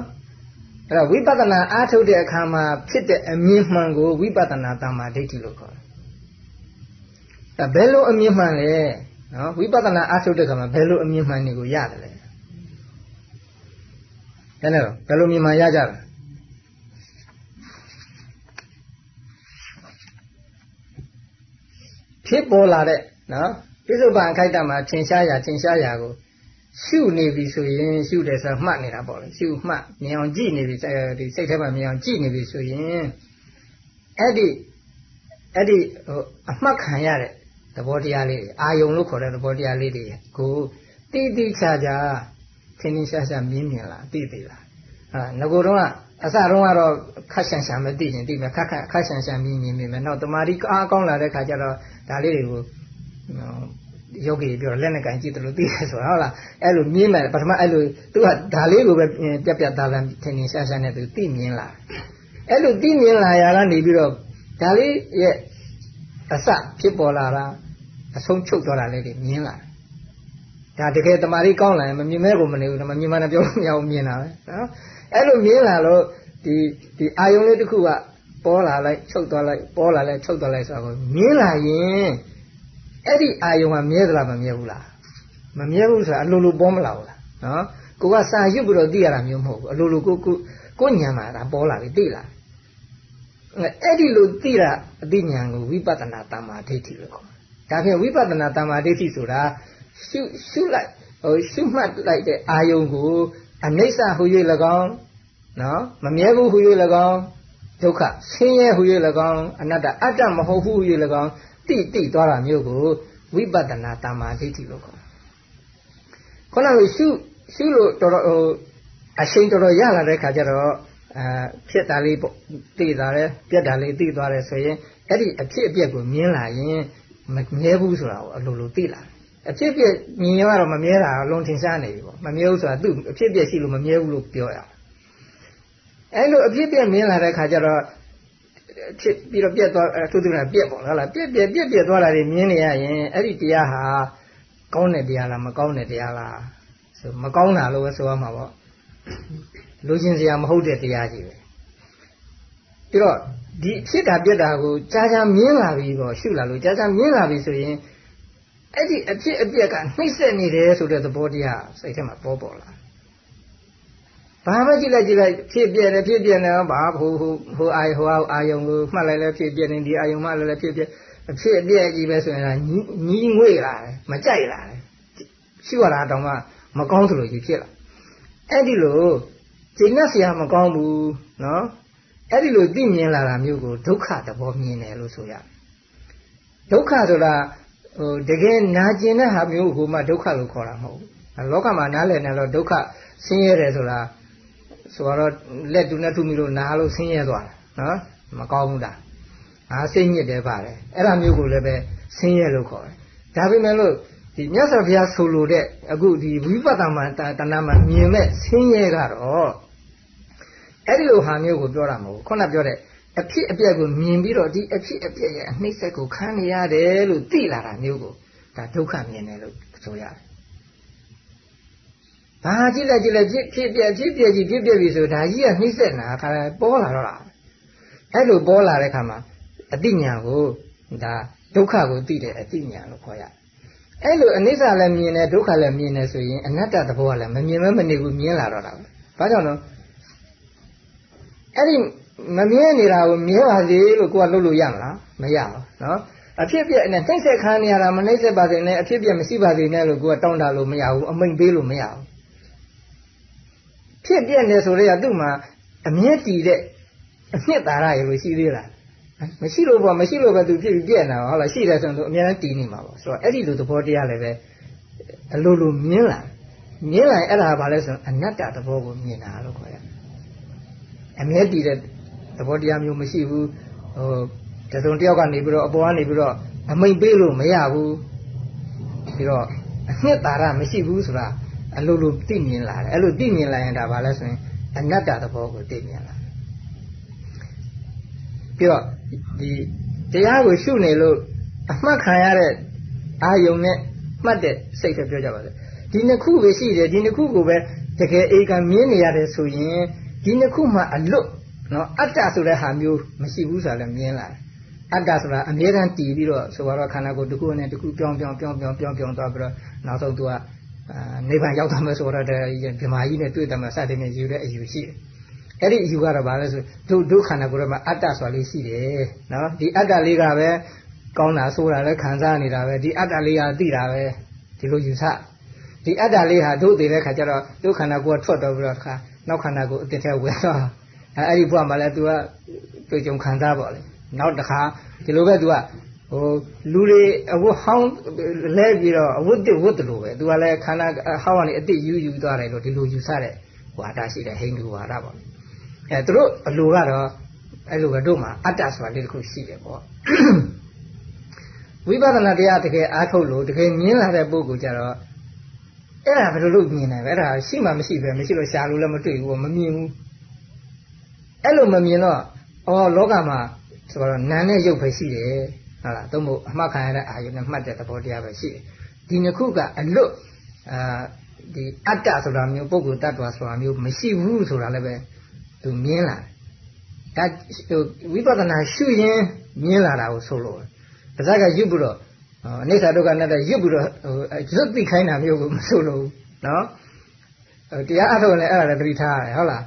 အဲ့တော့ဝိပဿနာအားထုတ်တဲ့အခါမှာဖြစ်တဲ့အမြင်မှန်ကိုဝိပဿနာတမ္မာဒိဋ္ဌိလို့ခေါ်တယ်။ဒါဘယ်လိုအမြင်မှန်လဲနော်ဝိပဿနာအားထုတ်တဲ့အခါမှာဘယ်လိုအမြင်မှန်တွေကိုရတယ်လဲ။ဒါနဲ့တော့ဘယ်လိုမြင်မှန်ရကြလဲဖြစ်ပေါ်လာတဲ့နော်ပြစ္ဆုတ်ပံအခိုက်တမှာထင်ရှားရာထင်ရှားရာကို ရှုနေပြီဆိုရင် ရှုတယ်ဆိုမှတ်နေတာပေါ့လေရှုမှတ်မြင်အောင်ကြည့်နေပြီဒီစိတ်ထဲမှာမြင်အောင်ကြည့်နေပြီဆိုရင်အဲ့ဒီအဲ့ဒီဟိုအမှတ်ခံရတဲ့သဘောတရားလေးတွေအာယုံလို့ခေါ်တဲ့သဘောတရားလေးတွေကိုတိတိကျကျထင်ထင်ရှားရှားမြင်မြင်လာသိသိလာဟာငကိုတော့အစတုန်းကတော့ခက်ဆန်ဆန်မသိရင်သိမယ်ခက်ခက်ခက်ဆန်ဆန်မြင်မြင်မြင်မယ်နောက်တမာတိအားကောင်းလာတဲ့ခါကျတော့ဒါလေးတွေကို ယောဂီပြောလက်နဲ့ကင်ကြည့်တယ်လို့သိတယ်ဆိုတာဟုတ်လားအဲ့လိုမြင်မယ်ပထမအဲ့လိုသူကဒါလေးကိုပဲပြက်ပြက်သားသားထင်ထင်ရှားရှားနဲ့သူသိမြင်လာအဲ့လိုသိမြင်လာရတာနေပြီးတော့ဒါလေးရဲ့အစဖြစ်ပေါ်လာတာအဆုံးချုပ်သွားတာလေးတွေမြင်လာဒါတကယ်တမာရီကောင်းလာရင်မမြင်မဲကိုမနေဘူးမမြင်မှလည်းပြောလို့မရဘူးမြင်တာပဲနော်အဲ့လိုမြင်လာလို့ဒီဒီအာယုံလေးတစ်ခုကပေါ်လာလိုက်ချုပ်သွားလိုက်ပေါ်လာလိုက်ချုပ်သွားလိုက်ဆိုတော့မြင်လာရင် အဲ့ဒီအာယုံကမြဲသလားမမြဲဘူးလားမမြဲဘူးဆိုတာအလိုလိုပေါ်မလာဘူးလားနော်ကိုကစာရွတ်ပြီးတော့သိရတာမျိုးမဟုတ်ဘူးအလိုလိုကိုကိုကိုညံလာတာပေါ်လာပြီသိလာအဲ့ဒီလိုသိတာအသိဉာဏ်ကိုဝိပဿနာတမ္မာဒိဋ္ဌိလို့ခေါ်တယ်ဒါဖြင့်ဝိပဿနာတမ္မာဒိဋ္ဌိဆိုတာရှုရှုလိုက်ဟိုရှုမှတ်လိုက်တဲ့အာယုံကိုအနိစ္စဟူ၍၎င်းနော်မမြဲဘူးဟူ၍၎င်းဒုက္ခဆင်းရဲဟူ၍၎င်းအနတ္တအတ္တမဟုတ်ဘူးဟူ၍၎င်း တိတိသွားတာမျိုးကိုဝိပဿနာတမ္မာဒိဋ္ဌိလို့ခေါ်တယ်ခုနကရှုရှုလို့တော်တော်ဟိုအရှိန်တော်တော်ရလာတဲ့ခါကျတော့အာဖြစ်တာလေးသိသွားတယ်ပြက်တာလေးသိသွားတယ်ဆိုရင်အဲ့ဒီအဖြစ်အပျက်ကိုမြင်လာရင်မမြဲဘူးဆိုတာကိုအလိုလိုသိလာတယ်အဖြစ်အပျက်မြင်ရတော့မမြဲတာအလုံးထင်ရှားနေပြီပေါ့မမြဲဘူးဆိုတာသူ့အဖြစ်အပျက်ရှိလို့မမြဲဘူးလို့ပြောရအောင်အဲ့လိုအဖြစ်အပျက်မြင်လာတဲ့ခါကျတော့ ဖြစ်ပြီးတော့ပြက်သွားသူသူကပြက်ပေါ့ဟုတ်လားပြက်ပြက်ပြက်ပြက်သွားတာတွေမြင်နေရရင်အဲ့ဒီတရားဟာကောင်းတဲ့တရားလားမကောင်းတဲ့တရားလားဆိုမကောင်းတာလို့ပဲဆိုရမှာပေါ့လူချင်းစရာမဟုတ်တဲ့တရားကြီးပဲပြီးတော့ဒီဖြစ်တာပြက်တာကိုကြာကြာမြင်လာပြီးတော့ရှုလာလို့ကြာကြာမြင်လာပြီဆိုရင်အဲ့ဒီအဖြစ်အပျက်ကနှိမ့်ဆက်နေတယ်ဆိုတဲ့သဘောတရားစိတ်ထဲမှာပေါ်ပေါ်လာ ဘာမှကြည့်လိုက်ကြည့်လိုက်ဖြစ်ပြတယ်ဖြစ်ပြနေတော့ဘာဟိုဟိုဟိုအာဟိုအာယုံကိုမှတ်လိုက်လဲဖြစ်ပြနေဒီအာယုံမှလည်းဖြစ်ပြအဖြစ်အပျက်ကြီးပဲဆိုရင်ညီငွေ့လာတယ်မကြိုက်လာတယ်ရှိရတာတောင်မှမကောင်းသလိုကြီးဖြစ်လာအဲ့ဒီလိုကျင့်ရစရာမကောင်းဘူးနော်အဲ့ဒီလိုသိမြင်လာတာမျိုးကိုဒုက္ခသဘောမြင်တယ်လို့ဆိုရတယ်ဒုက္ခဆိုတာဟိုတကယ်နာကျင်တဲ့ဟာမျိုးကိုမှဒုက္ခလို့ခေါ်တာမဟုတ်ဘူးလောကမှာနားလည်နေတော့ဒုက္ခဆင်းရဲတယ်ဆိုတာ ဆိုတော့လက်တူနဲ့ထုမိလို့နားလို့ဆင်းရဲသွားတယ်နော်မကောင်းဘူးလားအာစိတ်ညစ်တယ်ပါတယ်အဲ့ဒါမျိုးကိုလည်းပဲဆင်းရဲလို့ခေါ်တယ်ဒါပေမဲ့လို့ဒီမြတ်စွာဘုရားဆိုလိုတဲ့အခုဒီဝိပဿနာတဏ္ဍာမှာမြင်မဲ့ဆင်းရဲကတော့အဲ့ဒီလိုဟာမျိုးကိုပြောတာမဟုတ်ခုနပြောတဲ့အဖြစ်အပျက်ကိုမြင်ပြီးတော့ဒီအဖြစ်အပျက်ရဲ့အနှိမ့်ဆက်ကိုခံနေရတယ်လို့သိလာတာမျိုးကိုဒါဒုက္ခမြင်တယ်လို့ဆိုရတယ်။ ဘာကြည့်လိုက်ကြည့်လိုက်ဖြစ်ဖြစ်ပြဖြစ်ပြကြီးဖြစ်ပြပြီဆိုဒါကြီးကနှိမ့်ဆက်နာခါပေါ်လာတော့လား။အဲ့လိုပေါ်လာတဲ့ခါမှာအတိညာကိုဒါဒုက္ခကိုသိတဲ့အတိညာလို့ခေါ်ရတယ်။အဲ့လိုအနိစ္စလည်းမြင်တယ်ဒုက္ခလည်းမြင်တယ်ဆိုရင်အနတ္တသဘောကလည်းမမြင်မမနေဘူးမြင်လာတော့တာပဲဘာကြောင့်လဲအဲ့ဒီမမြင်နေတာကိုမြင်ပါစေလို့ကိုကလုပ်လို့ရမလားမရဘူးနော်အဖြစ်ပြက်နဲ့နှိမ့်ဆက်ခံနေရတာမနှိမ့်ဆက်ပါစေနဲ့အဖြစ်ပြက်မရှိပါစေနဲ့လို့ကိုကတောင်းတလို့မရဘူးအမိန်ပေးလို့မရဘူး ဖြစ်ပြက်နေဆိုတော့သူ့မှာအမြင့်တည်တဲ့အနှစ်သာရရေရှိသေးလားမရှိလို့ပေါ့မရှိလို့ပဲသူဖြစ်ပြီးပြက်နေတာဟုတ်လားရှိတယ်ဆိုတော့အများကြီးတည်နေမှာပေါ့ဆိုတော့အဲ့ဒီလိုသဘောတရားလည်းပဲအလိုလိုမြင်လာမြင်လာရင်အဲ့ဒါဘာလဲဆိုတော့အနတ္တသဘောကိုမြင်တာလို့ခေါ်ရအမြဲတည်တဲ့သဘောတရားမျိုးမရှိဘူးဟိုတစုံတယောက်ကနေပြီးတော့အပေါ်ကနေပြီးတော့အမိန်ပေးလို့မရဘူးပြီးတော့အနှစ်သာရမရှိဘူးဆိုတာ အလိုလိုသိမြင်လာတယ်အဲ့လိုသိမြင်လာရင်ဒါဘာလဲဆိုရင်အနတ္တသဘောကိုသိမြင်လာပြီးတော့ဒီတရားကိုရှုနေလို့အမှတ်ခံရတဲ့အာယုံနဲ့မှတ်တဲ့စိတ်ပဲပြောကြပါစို့ဒီနှစ်ခုပဲရှိတယ်ဒီနှစ်ခုကိုပဲတကယ်အေကံမြင်နေရတယ်ဆိုရင်ဒီနှစ်ခုမှအလွတ်နော်အတ္တဆိုတဲ့ဟာမျိုးမရှိဘူးဆိုတာလည်းမြင်လာတယ်အတ္တဆိုတာအမြဲတမ်းတည်ပြီးတော့ဆိုတော့ခန္ဓာကိုယ်တစ်ခုနဲ့တစ်ခုပြောင်းပြောင်းပြောင်းပြောင်းပြောင်းပြောင်းသွားပြီးတော့နောက်ဆုံးသူကအာ နိဗ္ဗာန်ရောက်သွားမယ်ဆိုတော့ဗြဟ္မာကြီးနဲ့တွေ့တယ်မှာစတဲ့နဲ့ယူတဲ့အယူရှိတယ်အဲ့ဒီအယူကတော့ဘာလဲဆိုဒုဒုခန္ဓာကိုယ်မှာအတ္တဆိုတာလေးရှိတယ်နော်ဒီအတ္တလေးကပဲကောင်းတာဆိုးတာလည်းခံစားနေတာပဲဒီအတ္တလေးကသိတာပဲဒီလိုယူဆဒီအတ္တလေးဟာဒုသေးတဲ့ခါကျတော့ဒုခန္ဓာကိုယ်ကထွက်တော့ပြီးတော့ခါနောက်ခန္ဓာကိုယ်အတင်ထဲဝင်သွားအဲအဲ့ဒီဘဝမှာလည်း तू ကတွေ့ကြုံခံစားပါလေနောက်တစ်ခါဒီလိုပဲ तू က ဟိုလူတွေအဝတ်ဟောင်းလဲပြီးတော့အဝတ်တစ်ဝတ်တလို့ပဲ तू ကလည်းခန္ဓာဟောင်းကနေအတိယူယူသွားတယ်လို့ဒီလိုယူဆတဲ့ဝါဒရှိတဲ့ဟိန္ဒူဝါဒပေါ့အဲသူတို့အလိုကတော့အဲ့လိုပဲတို့မှာအတ္တဆိုတာလေးတစ်ခုရှိတယ်ပေါ့ဝိပဿနာတရားတကယ်အားထုတ်လို့တကယ်မြင်လာတဲ့ပုဂ္ဂိုလ်ကြတော့အဲ့ဒါဘယ်လိုလုပ်မြင်နိုင်လဲအဲ့ဒါရှိမှမရှိပဲမရှိလို့ရှာလို့လည်းမတွေ့ဘူးမမြင်ဘူးအဲ့လိုမမြင်တော့အော်လောကမှာဆိုတော့နာနဲ့ရုပ်ပဲရှိတယ် ဟုတ်လားသို့မဟုတ်အမှတ်ခံရတဲ့အာယုနဲ့မှတ်တဲ့သဘောတရားပဲရှိတယ်ဒီနှစ်ခုကအလွတ်အာဒီအတ္တဆိုတာမျိုးပုဂ္ဂိုလ်တ attva ဆိုတာမျိုးမရှိဘူးဆိုတာလည်းပဲသူမြင်လာဒါဝိပဿနာရှုရင်မြင်လာတာကိုဆိုလို့ပါဇက်ကရွတ်ပြီးတော့အနိစ္စဒုက္ခအနတ္တရွတ်ပြီးတော့ရွတ်သိခိုင်းတာမျိုးကိုမဆိုလို့နော်တရားအထုတ်လည်းအဲ့ဒါလည်းသတိထားရတယ်ဟုတ်လား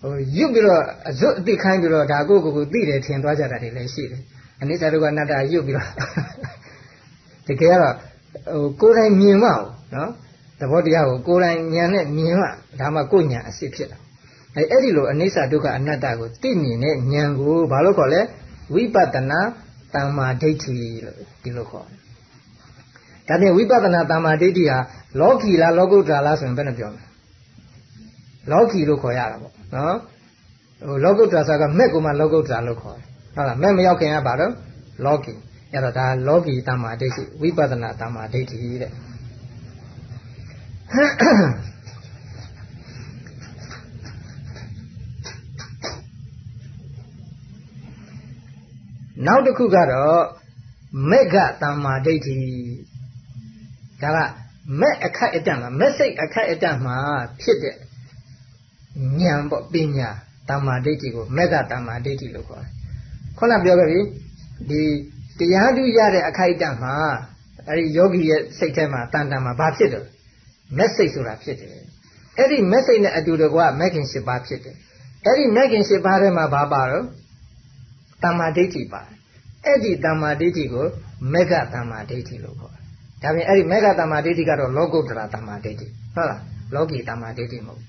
ဟိုရွတ်ပြီးတော့အဇွတ်အသိခိုင်းပြီးတော့ဒါကိုကိုကိုသိတယ်ထင်သွားကြတာတွေလည်းရှိတယ် အနိစ္စဒုက္ခအနတ္တရွတ်ပြီးတော့တကယ်ကတော့ဟိုကိုယ်တိုင်မြင်မအောင်နော်သဘောတရားကိုကိုယ်တိုင်ဉာဏ်နဲ့မြင်မှဒါမှကိုယ်ဉာဏ်အစစ်ဖြစ်တာအဲအဲ့ဒီလိုအနိစ္စဒုက္ခအနတ္တကိုသိမြင်တဲ့ဉာဏ်ကိုဘာလို့ခေါ်လဲဝိပဿနာတမ္မာဒိဋ္ဌိလို့ဒီလိုခေါ်တယ်ဒါဖြင့်ဝိပဿနာတမ္မာဒိဋ္ဌိဟာလောကီလားလောကုတ္တရာလားဆိုရင်ဘယ်နဲ့ပြောမလဲလောကီလို့ခေါ်ရတာပေါ့နော်ဟိုလောကုတ္တရာဆိုတာကမက်ကမှလောကုတ္တရာလို့ခေါ်တယ် ဟုတ်လားမက်မရောက်ခင်ကဘာတော့လောကီအဲ့တော့ဒါလောကီတမ္မာဒိဋ္ဌိဝိပဿနာတမ္မာဒိဋ္ဌိတဲ့နောက်တစ်ခုကတော့မက်ကတမ္မာဒိဋ္ဌိဒါကမက်အခက်အတန့်မှာမက်စိတ်အခက်အတန့်မှာဖြစ်တဲ့ဉာဏ်ပေါ့ပညာတမ္မာဒိဋ္ဌိကိုမက်ကတမ္မာဒိဋ္ဌိလို့ခေါ်တယ် ခုနပြောခဲ့ပြီဒီတရားဓုရတဲ့အခိုက်အတန့်မှာအဲဒီယောဂီရဲ့စိတ်ထဲမှာတန်တန်မှာဘာဖြစ်တယ်မက်စိတ်ဆိုတာဖြစ်တယ်အဲ့ဒီမက်စိတ်နဲ့အတူတကွမက်ခင်၈ပါးဖြစ်တယ်အဲ့ဒီမက်ခင်၈ပါးထဲမှာဘာပါတော့တမ္မာဒိဋ္ဌိပါတယ်အဲ့ဒီတမ္မာဒိဋ္ဌိကိုမေဃတမ္မာဒိဋ္ဌိလို့ခေါ်တယ်ဒါပြင်အဲ့ဒီမေဃတမ္မာဒိဋ္ဌိကတော့လောကုတ္တရာတမ္မာဒိဋ္ဌိဟုတ်လားလောကီတမ္မာဒိဋ္ဌိမဟုတ်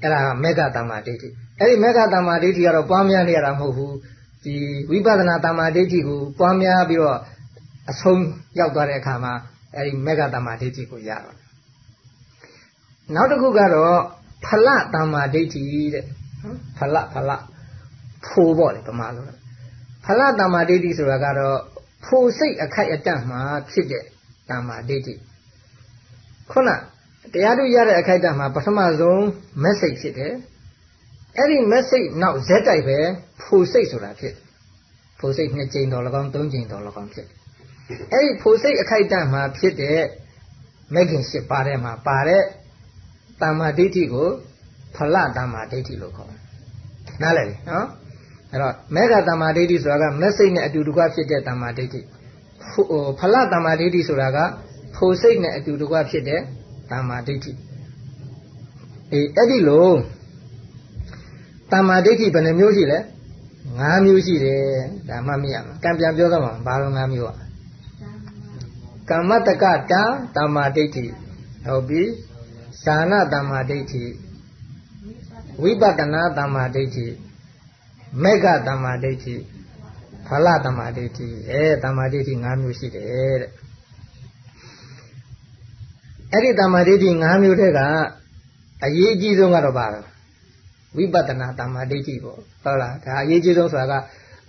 အဲ့ဒါကမေဃတမ္မာဒိဋ္ဌိ အဲ့ဒီမေဃတမ္မာဒိဋ္ဌိကတော့ပွားများနေရတာမဟုတ်ဘူးဒီဝိပဿနာတမ္မာဒိဋ္ဌိကိုပွားများပြီးတော့အဆုံးရောက်သွားတဲ့အခါမှာအဲ့ဒီမေဃတမ္မာဒိဋ္ဌိကိုရတော့နောက်တစ်ခုကတော့ဖလတမ္မာဒိဋ္ဌိတဲ့ဖလဖလဖိုးပေါ့လေပမာလို့ဖလတမ္မာဒိဋ္ဌိဆိုတာကတော့ဖိုစိတ်အခိုက်အတန့်မှာဖြစ်တဲ့တမ္မာဒိဋ္ဌိခုနတရားတို့ရတဲ့အခိုက်အတန့်မှာပထမဆုံးမက်စိတ်ဖြစ်တယ် အဲ့ဒီမက်စိတ်နောက်ဇက်တိုက်ပဲဖိုစိတ်ဆိုတာဖြစ်ဖိုစိတ်နှစ်ကြိမ်တော်၎င်းသုံးကြိမ်တော်၎င်းဖြစ်အဲ့ဒီဖိုစိတ်အခိုက်အတန့်မှာဖြစ်တဲ့မဂ်ခင်၈ပါးထဲမှာပါတဲ့တမ္မာဒိဋ္ဌိကိုဖလတမ္မာဒိဋ္ဌိလို့ခေါ်တယ်နားလည်ပြီနော်အဲ့တော့မေဃတမ္မာဒိဋ္ဌိဆိုတာကမက်စိတ်နဲ့အတူတကွဖြစ်တဲ့တမ္မာဒိဋ္ဌိဖဖလတမ္မာဒိဋ္ဌိဆိုတာကဖို့စိတ်နဲ့အတူတကွဖြစ်တဲ့တမ္မာဒိဋ္ဌိအေးအဲ့ဒီလို တမ္မာဒိဋ္ဌိဘယ်နှမျိုးရှိလဲ၅မျိုးရှိတယ်ဒါမှမရမှာကံပြန်ပြောတော့မှာဘာလို့၅မျိုးอ่ะကမ္မတကတံတမ္မာဒိဋ္ဌိဟုတ်ပြီဇာနာတမ္မာဒိဋ္ဌိဝိပဿနာတမ္မာဒိဋ္ဌိမေဃတမ္မာဒိဋ္ဌိဖလတမ္မာဒိဋ္ဌိအဲတမ္မာဒိဋ္ဌိ၅မျိုးရှိတယ်တဲ့အဲ့ဒီတမ္မာဒိဋ္ဌိ၅မျိုးတည်းကအရေးအကြီးဆုံးကတော့ပါတော့ ဝိပဿနာတမ္မာဒိဋ္ဌိပေါ့ဟုတ်လားဒါအရေးကြီးဆုံးဆိုတာက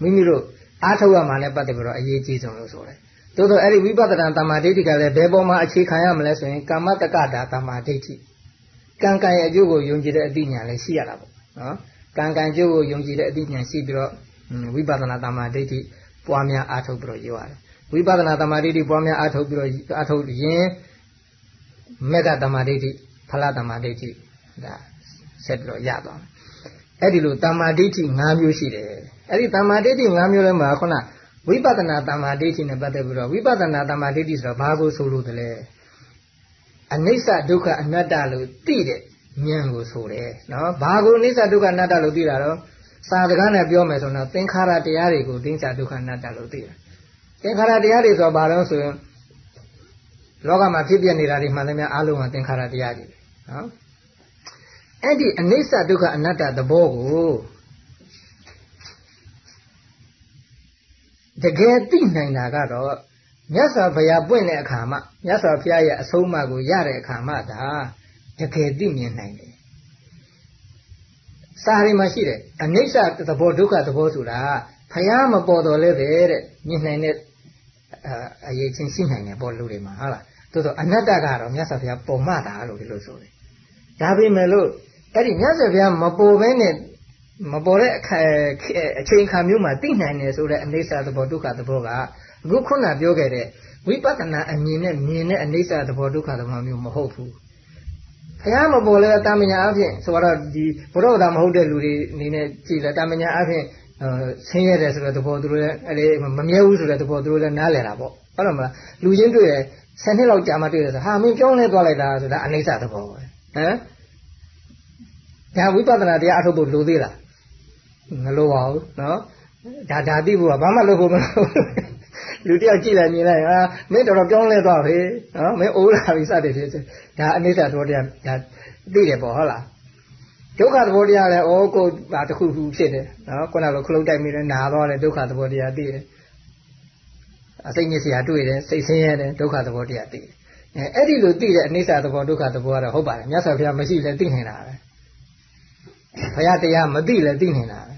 မိမိတို့အားထုတ်ရမှာနဲ့ပတ်သက်ပြီးတော့အရေးကြီးဆုံးလို့ဆိုတယ်သို့တော့အဲ့ဒီဝိပဿနာတမ္မာဒိဋ္ဌိကလည်းဘယ်ပေါ်မှာအခြေခံရမလဲဆိုရင်ကာမတက္ကတာတမ္မာဒိဋ္ဌိကံကံရဲ့အကျိုးကိုယုံကြည်တဲ့အသိဉာဏ်လည်းရှိရတာပေါ့နော်ကံကံကျိုးကိုယုံကြည်တဲ့အသိဉာဏ်ရှိပြီးတော့ဝိပဿနာတမ္မာဒိဋ္ဌိပွားများအားထုတ်ပြီးတော့ရောရတယ်ဝိပဿနာတမ္မာဒိဋ္ဌိပွားများအားထုတ်ပြီးတော့အားထုတ်ရင်မေဃတမ္မာဒိဋ္ဌိဖလားတမ္မာဒိဋ္ဌိဒါဆက်ပြီးတော့ရသွားတယ် အဲ့ဒီလိုတမ္မာဒိဋ္ဌိ၅မျိုးရှိတယ်အဲ့ဒီတမ္မာဒိဋ္ဌိ၅မျိုးထဲမှာခုနဝိပဿနာတမ္မာဒိဋ္ဌိနဲ့ပတ်သက်ပြီးတော့ဝိပဿနာတမ္မာဒိဋ္ဌိဆိုတော့ဘာကိုဆိုလို့တလဲအနိစ္စဒုက္ခအနတ္တလို့သိတဲ့ဉာဏ်ကိုဆိုတယ်နော်ဘာကိုအနိစ္စဒုက္ခအနတ္တလို့သိတာတော့စာတကားနဲ့ပြောမယ်ဆိုတော့သင်္ခါရတရားတွေကိုအနိစ္စဒုက္ခအနတ္တလို့သိတာသင်္ခါရတရားတွေဆိုတော့ဘာလို့ဆိုရင်လောကမှာဖြစ်ပြနေတာတွေမှန်သမျှအလုံးကသင်္ခါရတရားတွေနော် အဲ့ဒီအနိစ္စဒုက္ခအနတ္တသဘောကိုတကယ်သိနိုင်တာကတော့မြတ်စွာဘုရားပွင့်တဲ့အခါမှမြတ်စွာဘုရားရဲ့အဆုံးအမကိုရတဲ့အခါမှဒါတကယ်သိမြင်နိုင်တယ်စာရီမှာရှိတယ်အနိစ္စသဘောဒုက္ခသဘောဆိုတာဘုရားမပေါ်တော်လဲပဲတဲ့မြင်နိုင်တဲ့အရေးချင်းရှိနိုင်တယ်ပေါ်လူတွေမှာဟုတ်လားသို့တော့အနတ္တကတော့မြတ်စွာဘုရားပုံမှတာလို့ဒီလိုဆိုတယ်ဒါပေမဲ့လို့ အဲ့ဒီမြတ်စွာဘုရားမပေါ်ဘဲနဲ့မပေါ်တဲ့အချိန်ခါမျိုးမှာသိနိုင်တယ်ဆိုတဲ့အနိစ္စသဘောဒုက္ခသဘောကအခုခုနပြောခဲ့တဲ့ဝိပဿနာအမြင်နဲ့မြင်တဲ့အနိစ္စသဘောဒုက္ခသဘောမျိုးမဟုတ်ဘူးဘုရားမပေါ်လဲတာမညာအဖြစ်ဆိုတော့ဒီဘုရောဓမဟုတ်တဲ့လူတွေအနေနဲ့ကြည်လဲတာမညာအဖြစ်ဆင်းရဲတယ်ဆိုတဲ့သဘောသူတို့လည်းအဲ့ဒီမမြဲဘူးဆိုတဲ့သဘောသူတို့လည်းနားလည်တာပေါ့ဟုတ်တယ်မလားလူချင်းတွေ့ရဆယ်နှစ်လောက်ကြာမှတွေ့ရဆိုဟာမင်းပြောင်းလဲသွားလိုက်တာဆိုတာအနိစ္စသဘောပဲဟမ် ဒါဝိပဿနာတရားအထုတ်ဖို့လိုသေးလားမလိုပါဘူးနော်ဒါဒါသိဖို့ကဘာမှလုပ်ဖို့မလိုလူတယောက်ကြည့်လိုက်မြင်လိုက်ဟာမင်းတော်တော်ပြောင်းလဲသွားပြီနော်မင်းအိုးလာပြီစတဲ့ဖြစ်ဒါအနိစ္စသဘောတရားဒါသိတယ်ပေါ့ဟုတ်လားဒုက္ခသဘောတရားလည်းဩကိုဒါတစ်ခုခုဖြစ်တယ်နော်ခုနကခလုတ်တိုက်မိတယ်နာသွားတယ်ဒုက္ခသဘောတရားသိတယ်အစိတ်ညစ်စရာတွေ့တယ်စိတ်ဆင်းရဲတယ်ဒုက္ခသဘောတရားသိတယ်အဲအဲ့ဒီလိုသိတဲ့အနိစ္စသဘောဒုက္ခသဘောကတော့ဟုတ်ပါတယ်မြတ်စွာဘုရားမရှိလဲသိနေတာပဲ ဘုရားတရားမသိလဲသိနေတာပဲ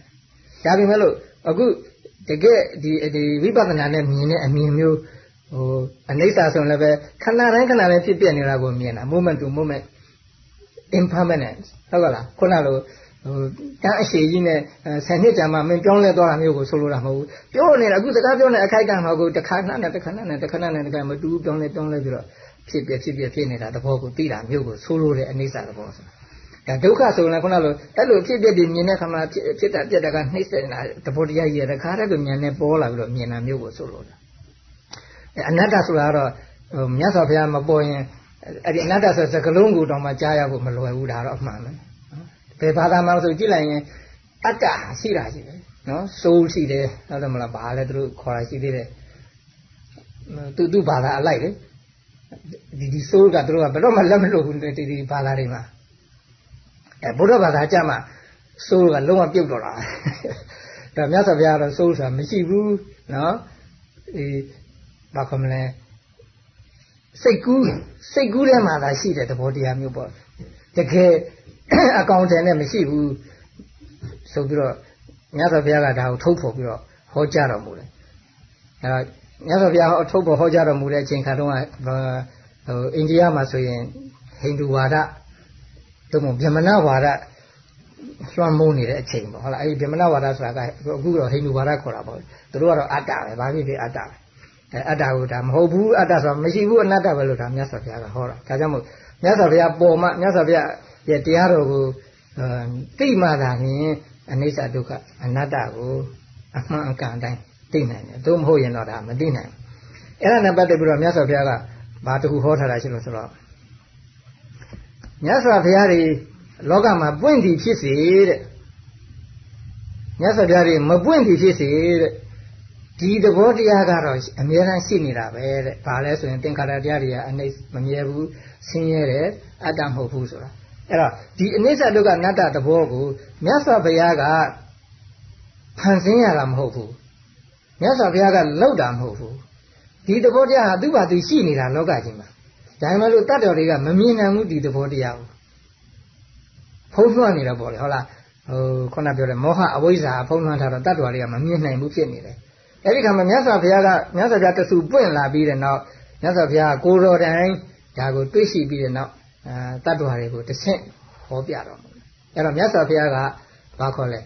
ဒါပေမဲ့လို့အခုတကယ်ဒီဒီဝိပဿနာနဲ့မြင်တဲ့အမြင်မျိုးဟိုအနိစ္စဆိုရင်လည်းပဲခဏတိုင်းခဏတိုင်းဖြစ်ပြနေတာကိုမြင်တာ moment to moment impermanence ဟုတ်ကလားခုနလိုဟိုတန်းအရှိကြီးနဲ့ဆယ်နှစ်ကြာမှမင်းပြောင်းလဲသွားတာမျိုးကိုဆိုလိုတာမဟုတ်ဘူးပြောနေတာအခုစကားပြောနေအခိုက်ကမှာကိုတစ်ခါနဲ့တစ်ခါနဲ့တစ်ခါနဲ့တစ်ခါမတူပြောင်းလဲပြောင်းလဲပြီးတော့ဖြစ်ပြဖြစ်ပြဖြစ်နေတာသဘောကိုသိတာမျိုးကိုဆိုလိုတဲ့အနိစ္စသဘောဆို ဒါဒုက္ခဆိုရင်ခုနလိုအဲ့လိုဖြစ်ပြပြီးမြင်တဲ့ခါမှာဖြစ်တာပြက်တာကနှိမ့်ဆက်နေတာသဘောတရားကြီးရတဲ့ခါတည်းကဉာဏ်နဲ့ပေါ်လာပြီးတော့မြင်တာမျိုးကိုဆိုလိုတာအနတ္တဆိုတာကတော့မြတ်စွာဘုရားမပေါ်ရင်အဲ့ဒီအနတ္တဆိုစကလုံးကိုတောင်မှကြားရဖို့မလွယ်ဘူးဒါတော့အမှန်ပဲဘယ်ဘာသာမှဆိုကြည့်လိုက်ရင်အတ္တရှိတာရှိတယ်နော်ဆိုးရှိတယ်ဟုတ်တယ်မလားဘာလဲသူတို့ခေါ်တာရှိသေးတယ်သူသူဘာသာအလိုက်လေဒီဒီဆိုးကသူတို့ကဘယ်တော့မှလက်မလို့ဘူးဒီဒီဘာသာတွေမှာ အဲဘုရားဘာသာကြမှာဆိုးကလုံးဝပြုတ်တော့တာဒါမြတ်စွာဘုရားကတော့ဆိုးဆိုတာမရှိဘူးနော်အေးဘာခေါ်မလဲစိတ်ကူးစိတ်ကူးထဲမှာသာရှိတဲ့သဘောတရားမျိုးပေါ့တကယ်အကောင့်တယ်နဲ့မရှိဘူးဆိုပြီးတော့မြတ်စွာဘုရားကဒါကိုထုတ်ဖော်ပြီးတော့ဟောကြားတော်မူတယ်အဲတော့မြတ်စွာဘုရားထုတ်ဖော်ဟောကြားတော်မူတဲ့အချိန်ခါတုန်းကဟိုအိန္ဒိယမှာဆိုရင်ဟိန္ဒူဝါဒ သို့မဟုတ်ဗြဟ္မဏဝါဒလွှမ်းမိုးနေတဲ့အချိန်ပေါ့ဟုတ်လားအဲဒီဗြဟ္မဏဝါဒဆိုတာကအခုတော့ဟိန္ဒူဝါဒခေါ်တာပေါ့သူတို့ကတော့အတ္တပဲဘာဖြစ်ဖြစ်အတ္တပဲအဲအတ္တကိုဒါမဟုတ်ဘူးအတ္တဆိုတာမရှိဘူးအနတ္တပဲလို့ဒါမြတ်စွာဘုရားကဟောတာဒါကြောင့်မို့မြတ်စွာဘုရားပေါ်မှမြတ်စွာဘုရားရဲ့တရားတော်ကိုသိမှသာလျှင်အနိစ္စဒုက္ခအနတ္တကိုအမှန်အကန်တိုင်းသိနိုင်တယ်သို့မဟုတ်ရင်တော့ဒါမသိနိုင်ဘူးအဲ့ဒါနဲ့ပတ်သက်ပြီးတော့မြတ်စွာဘုရားကဘာတခုဟောထားတာရှိလို့ဆိုတော့ မြတ်စွာဘုရားတွေလောကမှာပွင့်တည်ဖြစ်စေတဲ့မြတ်စွာဘုရားတွေမပွင့်တည်ဖြစ်စေတဲ့ဒီသဘောတရားကတော့အမြဲတမ်းရှိနေတာပဲတဲ့။ဘာလဲဆိုရင်သင်္ခါရတရားတွေကအနိစ္စမမြဲဘူးဆင်းရဲတယ်အတ္တမဟုတ်ဘူးဆိုတာ။အဲ့တော့ဒီအနိစ္စဒုက္ခအနတ္တသဘောကိုမြတ်စွာဘုရားကဖန်ဆင်းရတာမဟုတ်ဘူး။မြတ်စွာဘုရားကလှုပ်တာမဟုတ်ဘူး။ဒီသဘောတရားဟာသူ့ဘာသူရှိနေတာလောကကြီးမှာ။ ဒါမှမဟုတ်တတ္တတော်တွေကမမြင်နိုင်ဘူးဒီသဘောတရားကို။ဖုံးလွှမ်းနေတာပေါ့လေဟုတ်လား။ဟိုခုနပြောတဲ့မောဟအဝိဇ္ဇာဖုံးလွှမ်းထားတော့တတ္တတော်တွေကမမြင်နိုင်ဘူးဖြစ်နေတယ်။အဲ့ဒီခါမှာမြတ်စွာဘုရားကမြတ်စွာဘုရားတဆူပွင့်လာပြီးတဲ့နောက်မြတ်စွာဘုရားကိုတော်တိုင်ဒါကိုတွေးရှိပြီးတဲ့နောက်အဲတတ္တဝါတွေကိုတဆင့်ဟောပြတော်မူတယ်အဲ့တော့မြတ်စွာဘုရားကဘာခေါ်လဲ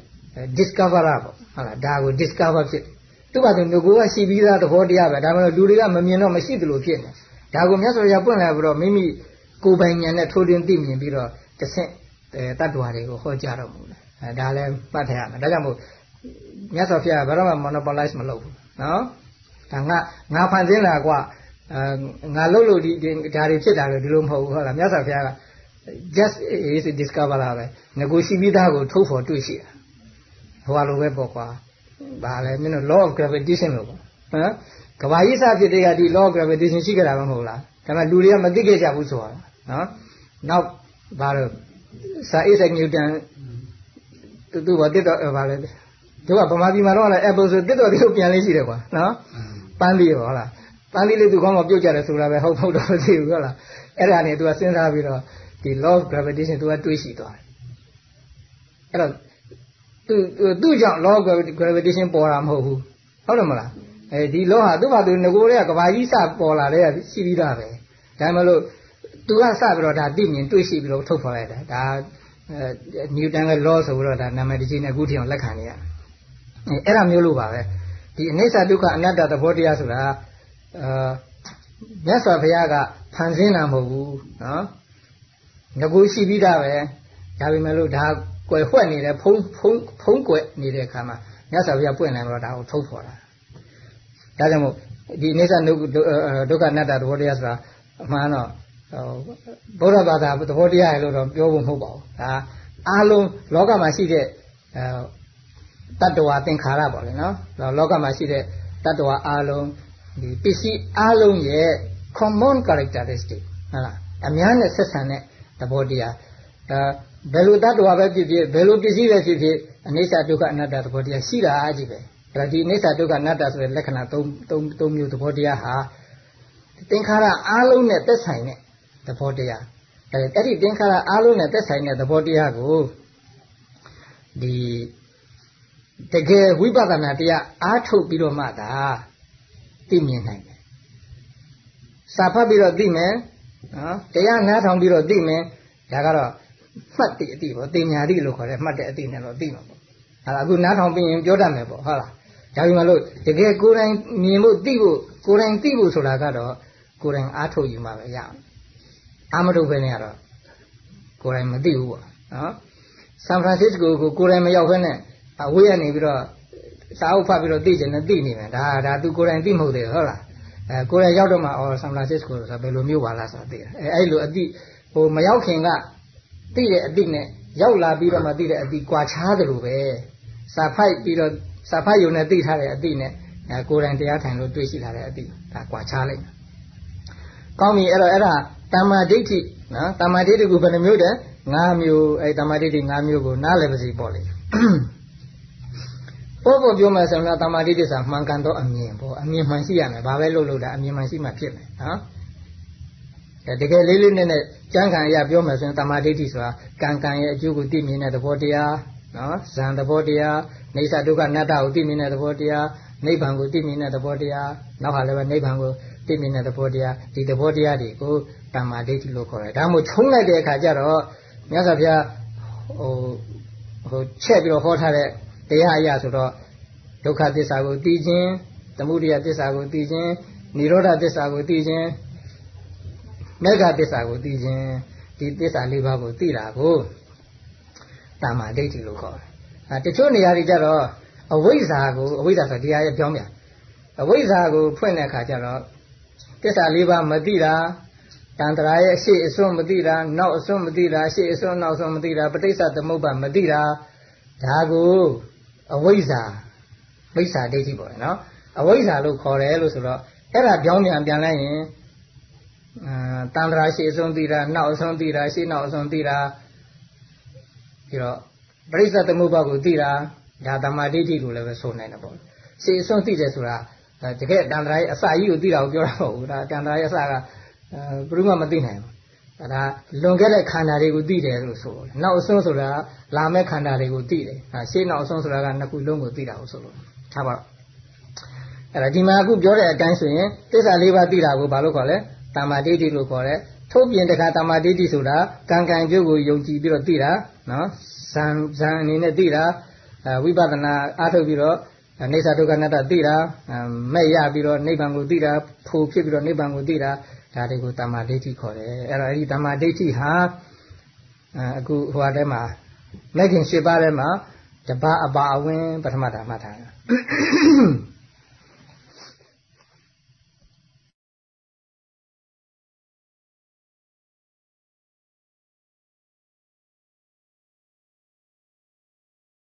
discover ပေါ့ဟုတ်လားဒါကို discover ဖြစ်သူ့ဘာသူငကိုကရှိပြီးသားသဘောတရားပဲဒါမှမဟုတ်လူတွေကမမြင်တော့မရှိသလိုဖြစ်နေ ဒါကိုမြတ်စွာဘုရားပွင့်လာပြီးတော့မိမိကိုယ်ပိုင်ဉာဏ်နဲ့ထိုးထွင်းသိမြင်ပြီးတော့တဆင့်တတ္တဝါတွေကိုဟောကြားတော်မူတယ်အဲဒါလည်းမှတ်ထားရမယ်ဒါကြောင့်မို့မြတ်စွာဘုရားဘယ်တော့မှ monopolize မလုပ်ဘူးနော်ဒါငါငါဖန်ဆင်းလာကွာအဲငါလှုပ်လို့ဒီဒါတွေဖြစ်တာလေဒီလိုမဟုတ်ဘူးဟုတ်လားမြတ်စွာဘုရားက just is discover လာပဲငကိုရှိပြီးသားကိုထုတ်ဖို့တွေ့ရှိတာဟိုလိုပဲပေါ့ကွာဘာလဲမင်းတို့ law of gravitation လို့ပေါ့ဟမ် ကဘာကြီးစဖြစ်တဲ့ကဒီ law of gravitation ရှိကြတာမဟုတ်လားဒါပေမဲ့လူတွေကမသိခဲ့ကြဘူးဆိုတာနော်နောက်ဘာလို့စာ Isaac Newton သူသူဘာတစ်တော့ဘာလဲတို့ကဗမာပြည်မှာတော့လည်း Apple ဆိုတစ်တော်တွေကိုပြန်လေးရှိတယ်ကွာနော်ပန်းလေးဟုတ်လားပန်းလေးလေးသူကောင်းမှပြုတ်ကြတယ်ဆိုတာပဲဟုတ်ဟုတ်တော့မသိဘူးဟုတ်လားအဲ့ဒါနဲ့သူကစဉ်းစားပြီးတော့ဒီ law of gravitation သူကတွေးရှိသွားတယ်အဲ့တော့သူသူ့ကြောင့် law of gravitation ပေါ်တာမဟုတ်ဘူးဟုတ်တယ်မလား အဲဒီ law ဟာသူ့ဘာသူငကိုတွေကကဘာကြီးစပေါ်လာတဲ့ရှိပြီးသားပဲဒါမှမလို့သူကစပြီးတော့ဒါသိမြင်တွေးရှိပြီးတော့ထုတ်ဖော်လိုက်တာဒါနျူတန်ရဲ့ law ဆိုပြီးတော့ဒါနာမည်တကြီးနဲ့အခုထိအောင်လက်ခံနေရတယ်အဲ့ဒါမျိုးလို့ပါပဲဒီအနိစ္စဒုက္ခအနတ္တသဘောတရားဆိုတာအာမြတ်စွာဘုရားကဖန်ဆင်းတာမဟုတ်ဘူးနော်ငကိုရှိပြီးသားပဲဒါပေမဲ့လို့ဒါကွယ်ဝှက်နေတဲ့ဖုံးဖုံးဖုံးကွယ်နေတဲ့အခါမှာမြတ်စွာဘုရားပွင့်နိုင်တော့ဒါကိုထုတ်ဖော်တာ ဒါကြောင့်မို့ဒီအနိစ္စဒုက္ခအနတ္တသဘောတရားဆိုတာအမှန်တော့ဘုရားဘာသာသဘောတရားရလို့တော့ပြောဖို့မဟုတ်ပါဘူးဒါအားလုံးလောကမှာရှိတဲ့တတ္တဝါသင်္ခါရပေါ့လေနော်လောကမှာရှိတဲ့တတ္တဝါအားလုံးဒီပစ္စည်းအားလုံးရဲ့ common characteristic ဟုတ်လားအများနဲ့ဆက်ဆံတဲ့သဘောတရားအဲဘယ်လိုတတ္တဝါပဲဖြစ်ဖြစ်ဘယ်လိုပစ္စည်းပဲဖြစ်ဖြစ်အနိစ္စဒုက္ခအနတ္တသဘောတရားရှိတာအကြီးပဲ အဲ့ဒါဒီအနိစ္စဒုက္ခအနတ္တဆိုတဲ့လက္ခဏာ၃၃၃မျိုးသဘောတရားဟာသင်္ခါရအားလုံးနဲ့သက်ဆိုင်တဲ့သဘောတရားအဲအဲ့ဒီသင်္ခါရအားလုံးနဲ့သက်ဆိုင်တဲ့သဘောတရားကိုဒီတကယ်ဝိပဿနာတရားအားထုတ်ပြီးတော့မှသာသိမြင်နိုင်တယ်စာဖတ်ပြီးတော့သိမယ်နော်တရားနားထောင်ပြီးတော့သိမယ်ဒါကတော့မှတ်တဲ့အတိပေါ့တင်ညာတိလို့ခေါ်တယ်မှတ်တဲ့အတိနဲ့တော့သိမှာပေါ့ဟာအခုနားထောင်ပြီးရင်ပြောတတ်မယ်ပေါ့ဟုတ်လား ဒါပေမဲ့လို့တကယ်ကိုယ်တိုင်မြင်ဖို့သိဖို့ကိုယ်တိုင်သိဖို့ဆိုတာကတော့ကိုယ်တိုင်အားထုတ်ယူမှာပဲရအောင်အာမထုတ်ပဲနဲ့ကတော့ကိုယ်တိုင်မသိဘူးပေါ့နော်ဆန်ဖရန်စစ္စကိုကိုကိုယ်တိုင်မရောက်ဘဲနဲ့အဝေးကနေပြီးတော့စာအုပ်ဖတ်ပြီးတော့သိချင်တယ်သိနေမယ်ဒါဒါသူကိုယ်တိုင်သိမဟုတ်သေးဟုတ်လားအဲကိုယ်တိုင်ရောက်တော့မှအော်ဆန်ဖရန်စစ္စကိုဆိုတာဘယ်လိုမျိုးပါလားဆိုတာသိတယ်အဲအဲ့လိုအသိဟိုမရောက်ခင်ကသိတဲ့အသိနဲ့ရောက်လာပြီးတော့မှသိတဲ့အသိကွာခြားတယ်လို့ပဲစာဖိုက်ပြီးတော့ စာဖိုက်ယုံနဲ့သိထားတဲ့အသိနဲ့အဲကိုယ်တိုင်တရားထိုင်လို့တွေ့ရှိလာတဲ့အသိဒါကွာခြားလိုက်ကောင်းပြီအဲ့တော့အဲ့ဒါတမ္မာဒိဋ္ဌိနော်တမ္မာဒိဋ္ဌိကိုဘယ်နှမျိုးတည်း၅မျိုးအဲတမ္မာဒိဋ္ဌိ၅မျိုးကိုနားလည်ပါစီပေါ့လေပေါ်ပေါ်ပြောမယ်ဆိုရင်တမာတိတ္ဆာမှန်ကန်တော့အမြင်ပေါ့အမြင်မှန်ရှိရမယ်ဘာပဲလုပ်လို့ဒါအမြင်မှန်ရှိမှဖြစ်မယ်နော်တကယ်လေးလေးနက်နက်ကြံခံရပြောမယ်ဆိုရင်တမာတိဋ္ဌိဆိုတာကံကံရဲ့အကျိုးကိုသိမြင်တဲ့သဘောတရားနော်ဇံသဘောတရား နေသဒုက္ခအနတ္တကိုသိမြင်တဲ့သဘောတရားနိဗ္ဗာန်ကိုသိမြင်တဲ့သဘောတရားနောက်ဟာလည်းပဲနိဗ္ဗာန်ကိုသိမြင်တဲ့သဘောတရားဒီသဘောတရားတွေကိုတမာဒိဋ္ဌိလို့ခေါ်တယ်ဒါမှမဟုတ်ချုံးလိုက်တဲ့အခါကျတော့မြတ်စွာဘုရားဟိုဟိုချက်ပြီးတော့ဟောထားတဲ့တရားအရာဆိုတော့ဒုက္ခသစ္စာကိုသိခြင်းသမုဒယသစ္စာကိုသိခြင်းនិရောဓသစ္စာကိုသိခြင်းမေဃသစ္စာကိုသိခြင်းဒီသစ္စာလေးပါးကိုသိတာကိုတမ္မာဒိဋ္ဌိလို့ခေါ်တယ်။အဲ တချို့နေရာတွေကျတော့အဝိဇ္ဇာကိုအဝိဇ္ဇာဆိုတရားရဲ့ပြောင်းပြန်အဝိဇ္ဇာကိုဖွင့်တဲ့အခါကျတော့သစ္စာလေးပါးမသိတာတန်တရာရဲ့အရှိအစွန်းမသိတာနောက်အစွန်းမသိတာရှေ့အစွန်းနောက်အစွန်းမသိတာပဋိစ္စသမုပ္ပါမသိတာဒါကိုအဝိဇ္ဇာမိစ္ဆာဒိဋ္ဌိပေါ့နော်အဝိဇ္ဇာလို့ခေါ်တယ်လို့ဆိုတော့အဲ့ဒါပြောင်းပြန်ပြန်လိုက်ရင်အာတန်တရာရှေ့အစွန်းသိတာနောက်အစွန်းသိတာရှေ့နောက်အစွန်းသိတာပြီးတော့ ပရိစ္ဆေသမုပ္ပါကိုသိတာဒါတမာဒိဋ္ဌိကိုလည်းပဲဆိုနိုင်တယ်ပေါ့ရှေ့အစွန်းသိတယ်ဆိုတာတကယ်တန်တရာရဲ့အစာကြီးကိုသိတာကိုပြောတာမဟုတ်ဘူးဒါတန်တရာရဲ့အစာကဘယ်သူမှမသိနိုင်ဘူးဒါလွန်ခဲ့တဲ့ခန္ဓာတွေကိုသိတယ်လို့ဆိုတယ်နောက်အစွန်းဆိုတာလာမဲ့ခန္ဓာတွေကိုသိတယ်ရှေ့နောက်အစွန်းဆိုတာကနှစ်ခုလုံးကိုသိတာကိုဆိုလို့ထားပါတော့အဲ့ဒါဒီမှာအခုပြောတဲ့အတိုင်းဆိုရင်သစ္စာလေးပါးသိတာကိုဘာလို့ခေါ်လဲတမ္မာဒိဋ္ဌိလို့ခေါ်တယ်ထို့ပြင်တခါတမ္မာဒိဋ္ဌိဆိုတာကံကံကျိုးကိုယုံကြည်ပြီးတော့သိတာနော် ဇံဇံအနေနဲ့သိတာဝိပဿနာအားထုတ်ပြီးတော့အိဋ္ဌဒုက္ခအနတ္တသိတာမဲ့ရပြီးတော့နိဗ္ဗာန်ကိုသိတာဖို့ဖြစ်ပြီးတော့နိဗ္ဗာန်ကိုသိတာဒါတွေကိုတမ္မာဒိဋ္ဌိခေါ်တယ်အဲ့တော့အဲ့ဒီတမ္မာဒိဋ္ဌိဟာအခုဟိုအထဲမှာမဲ့ခင်၈ပါးထဲမှာတပါအပါအဝင်ပထမဓမ္မထားတာ